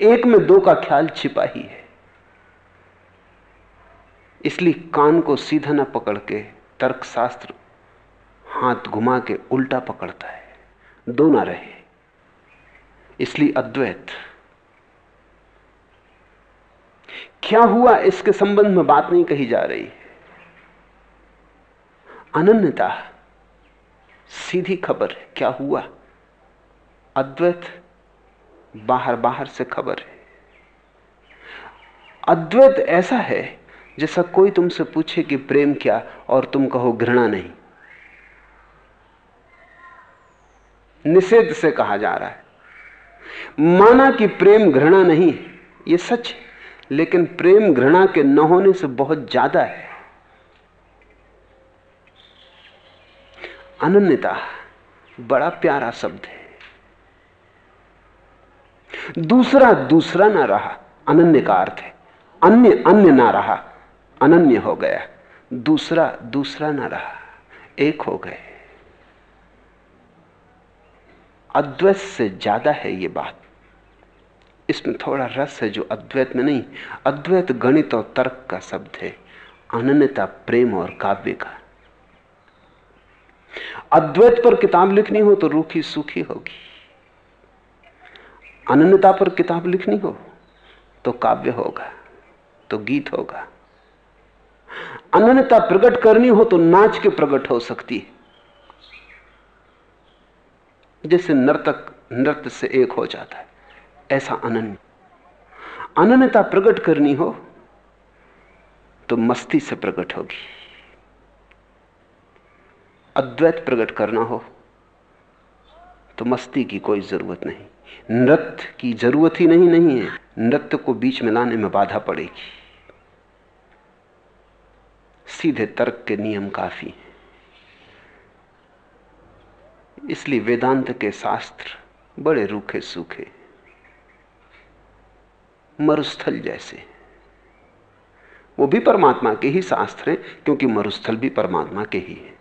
एक में दो का ख्याल छिपा ही है। इसलिए कान को सीधा ना पकड़ के तर्कशास्त्र हाथ घुमा के उल्टा पकड़ता है। दो ना रहे। इसलिए अद्वैत क्या हुआ इसके संबंध में बात नहीं कही जा रही? अनन्यता, सीधी खबर है। क्या हुआ? अद्वैत बाहर बाहर से खबर है। अद्वैत ऐसा है जैसा कोई तुमसे पूछे कि प्रेम क्या और तुम कहो घृणा नहीं। निषेध से कहा जा रहा है। माना कि प्रेम घृणा नहीं ये सच है। लेकिन प्रेम घृणा के न होने से बहुत ज़्यादा है। अनन्यता बड़ा प्यारा शब्द है। दूसरा दूसरा ना रहा, अनन्य का अर्थ है। अन्य अन्य ना रहा, अनन्य हो गया। दूसरा दूसरा ना रहा, एक हो गए। अद्वैत से ज़्यादा है ये बात। इसमें थोड़ा रस है जो अद्वैत में नहीं, अद्वैत गणित और तर्क का शब्द है, अनन्यता, प्रेम और काव्य का। अद्वैत पर किताब लिखनी हो तो रूखी सूखी होगी। अनन्यता पर किताब लिखनी हो तो काव्य होगा तो गीत होगा। अनन्यता प्रकट करनी हो तो नाच के प्रकट हो सकती है। जैसे नर्तक नृत्य से एक हो जाता है। ऐसा अनन्य। अनन्यता प्रकट करनी हो तो मस्ती से प्रकट होगी। अद्वैत प्रकट करना हो तो मस्ती की कोई ज़रूरत नहीं। नृत्य की ज़रूरत ही नहीं नहीं है। नृत्य को बीच में लाने में बाधा पड़ेगी। सीधे तर्क के नियम काफ़ी हैं। इसलिए वेदांत के शास्त्र बड़े रूखे सूखे मरुस्थल जैसे। वो भी परमात्मा के ही शास्त्र हैं, क्योंकि मरुस्थल भी परमात्मा के ही है।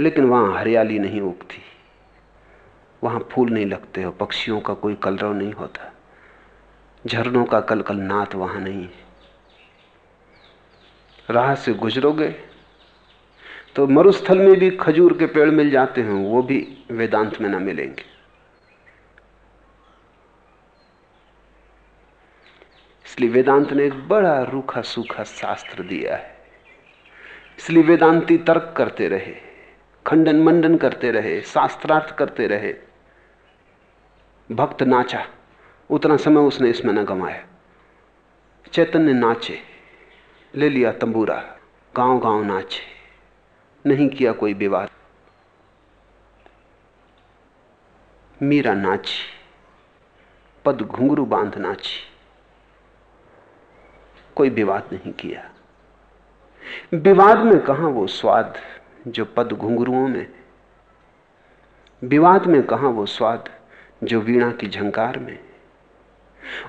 लेकिन वहाँ हरियाली नहीं उगती। वहाँ फूल नहीं लगते हो पक्षियों का कोई कलरव नहीं होता। झरनों का कल कल नाथ वहाँ नहीं है। राह से गुजरोगे तो मरुस्थल में भी खजूर के पेड़ मिल जाते हैं, वो भी वेदांत में ना मिलेंगे। इसलिए वेदांत ने एक बड़ा रूखा सूखा शास्त्र दिया है। इसलिए वेदांती तर्क करते रहे, खंडन मंडन करते रहे, शास्त्रार्थ करते रहे। भक्त नाचा, उतना समय उसने इसमें न गंवाया चैतन्य नाचे, ले लिया तंबूरा गाँव गाँव नाचे, नहीं किया कोई विवाद। मीरा नाची, पद घुंघरू बाँध नाची। कोई विवाद नहीं किया। विवाद में कहा वो स्वाद जो पद घुंघरुओं में? विवाद में कहा वो स्वाद जो वीणा की झंकार में?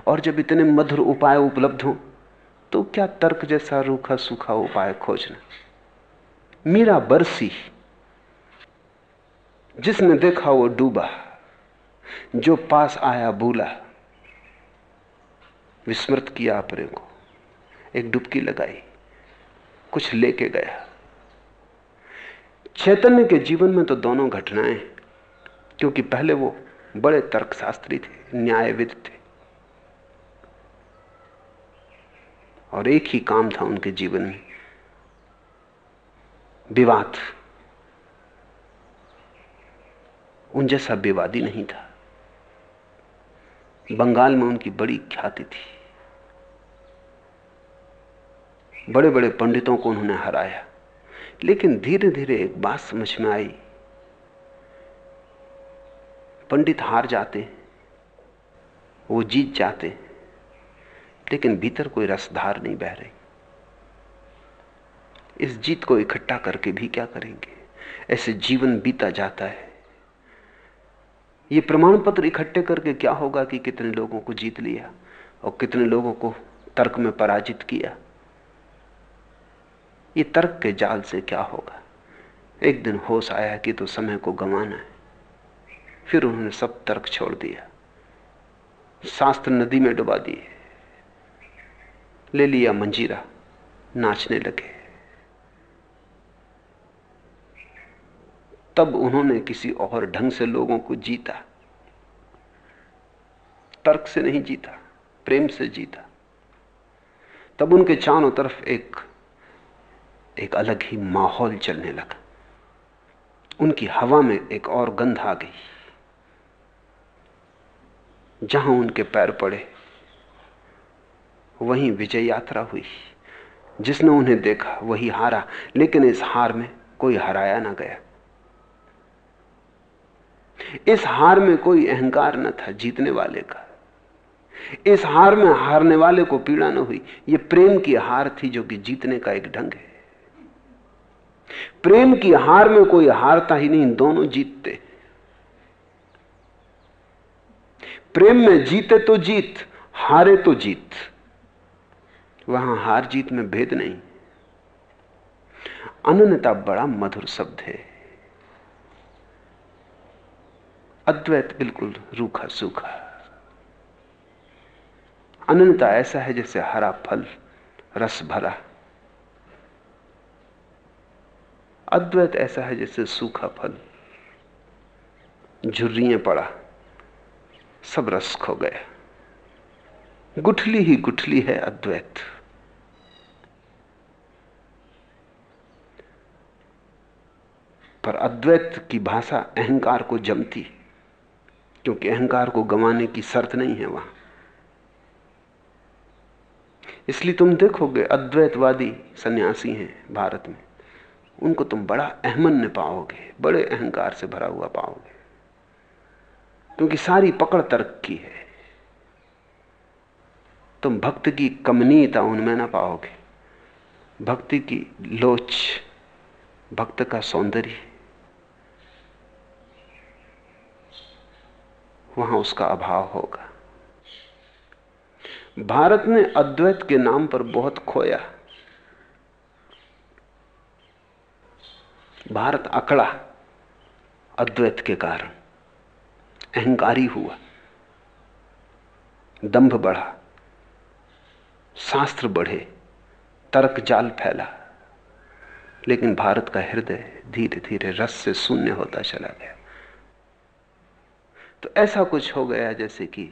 और जब इतने मधुर उपाय उपलब्ध हो तो क्या तर्क जैसा रूखा सूखा उपाय खोजना? मीरा बरसी, जिसने देखा वो डूबा, जो पास आया भूला, विस्मृत किया अपने को। एक डुबकी लगाई, कुछ लेके गया। चैतन्य के जीवन में तो दोनों घटनाएँ क्योंकि पहले वो बड़े तर्कशास्त्री थे, न्यायविद थे। और एक ही काम था उनके जीवन में, विवाद। उन जैसा विवादी नहीं था। बंगाल में उनकी बड़ी ख्याति थी। बड़े बड़े पंडितों को उन्होंने हराया। लेकिन धीरे धीरे एक बात समझ में आई। पंडित हार जाते, वो जीत जाते, लेकिन भीतर कोई रसधार नहीं बह रही। इस जीत को इकट्ठा करके भी क्या करेंगे? ऐसे जीवन बीता जाता है। ये प्रमाण पत्र इकट्ठे करके क्या होगा कि कितने लोगों को जीत लिया और कितने लोगों को तर्क में पराजित किया? ये तर्क के जाल से क्या होगा? एक दिन होश आया कि तो समय को गंवाना है। फिर उन्होंने सब तर्क छोड़ दिया। शास्त्र नदी में डुबा दिए। ले लिया मंजीरा, नाचने लगे। तब उन्होंने किसी और ढंग से लोगों को जीता। तर्क से नहीं जीता, प्रेम से जीता। तब उनके चारों तरफ़ एक एक अलग ही माहौल चलने लगा। उनकी हवा में एक और गंध आ गई। जहाँ उनके पैर पड़े, वहीं विजय यात्रा हुई। जिसने उन्हें देखा, वही हारा, लेकिन इस हार में कोई हराया ना गया। इस हार में कोई अहंकार न था जीतने वाले का। इस हार में हारने वाले को पीड़ा न हुई। यह प्रेम की हार थी जो कि जीतने का एक ढंग है। प्रेम की हार में कोई हारता ही नहीं, दोनों जीतते। प्रेम में जीते तो जीत, हारे तो जीत। वहाँ हार जीत में भेद नहीं। अनन्यता बड़ा मधुर शब्द है। अद्वैत बिल्कुल रूखा सूखा। अनंता ऐसा है जैसे हरा फल, रस भरा। अद्वैत ऐसा है जैसे सूखा फल। झुर्रियाँ पड़ा, सब रस खो गया गुठली ही गुठली है अद्वैत। पर अद्वैत की भाषा अहंकार को जमती, क्योंकि अहंकार को गंवाने की शर्त नहीं है वहाँ। इसलिए तुम देखोगे अद्वैतवादी सन्यासी हैं भारत में। उनको तुम बड़ा अहमन अहमन्य पाओगे, बड़े अहंकार से भरा हुआ पाओगे। क्योंकि सारी पकड़ तर्क की है। तुम भक्त की कमनीयता उनमें ना पाओगे। भक्ति की लोच, भक्त का सौंदर्य। वहाँ उसका अभाव होगा। भारत ने अद्वैत के नाम पर बहुत खोया। भारत अकड़ा अद्वैत के कारण। अहंकारी हुआ। दंभ बढ़ा। शास्त्र बढ़े। तर्क जाल फैला। लेकिन भारत का हृदय धीरे धीरे रस से शून्य होता चला गया। तो ऐसा कुछ हो गया जैसे कि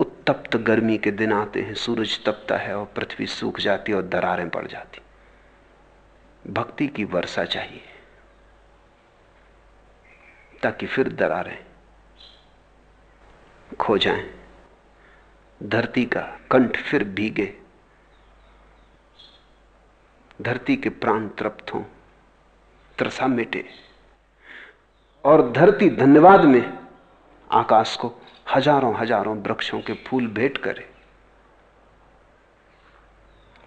उत्तप्त गर्मी के दिन आते हैं, सूरज तपता है और पृथ्वी सूख जाती है और दरारें पड़ जाती भक्ति की वर्षा चाहिए, ताकि फिर दरारें खो जाएँ। धरती का कंठ फिर भीगे। धरती के प्राण तृप्त हों, त्रसा मिटे। और धरती धन्यवाद में आकाश को हज़ारों हज़ारों वृक्षों के फूल भेंट करे।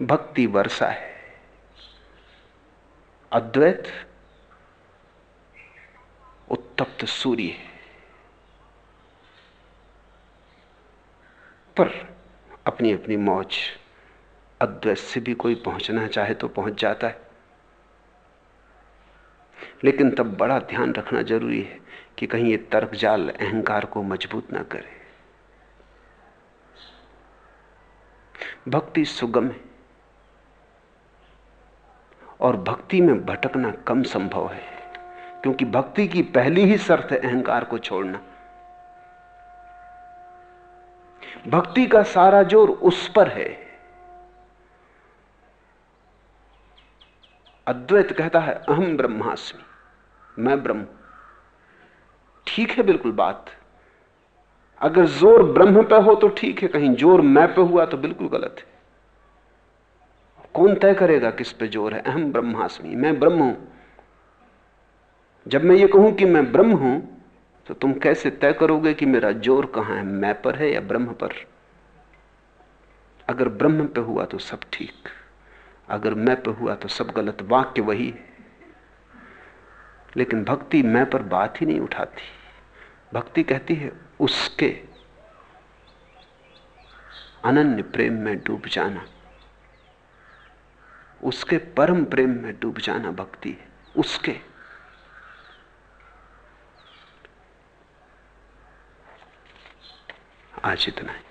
भक्ति वर्षा है। अद्वैत, उत्तप्त सूर्य है। पर अपनी अपनी मौज अद्वैत से भी कोई पहुँचना चाहे तो पहुँच जाता है। लेकिन तब बड़ा ध्यान रखना ज़रूरी है कि कहीं ये तर्क जाल, अहंकार को मज़बूत ना करे। भक्ति सुगम है। और भक्ति में भटकना कम संभव है, क्योंकि भक्ति की पहली ही शर्त है अहंकार को छोड़ना। भक्ति का सारा ज़ोर उस पर है। अद्वैत कहता है अहम ब्रह्मास्मि, मैं ब्रह्म ठीक है, बिल्कुल बात। अगर ज़ोर ब्रह्म पे हो तो ठीक है, कहीं ज़ोर मैं पे हुआ तो बिल्कुल गलत है। कौन तय करेगा किस पे ज़ोर है? अहम ब्रह्मास्मि। मैं ब्रह्म हूँ। जब मैं ये कहूँ कि मैं ब्रह्म हूँ तो तुम कैसे तय करोगे कि मेरा ज़ोर कहाँ है? मैं पर है या ब्रह्म पर? अगर ब्रह्म पे हुआ तो सब ठीक। अगर मैं पे हुआ तो सब गलत। वाक्य वही लेकिन भक्ति मैं पर बात ही नहीं उठाती। भक्ति कहती है, उसके अनन्य प्रेम में डूब जाना। उसके परम प्रेम में डूब जाना भक्ति है। उसके। आज इतना है।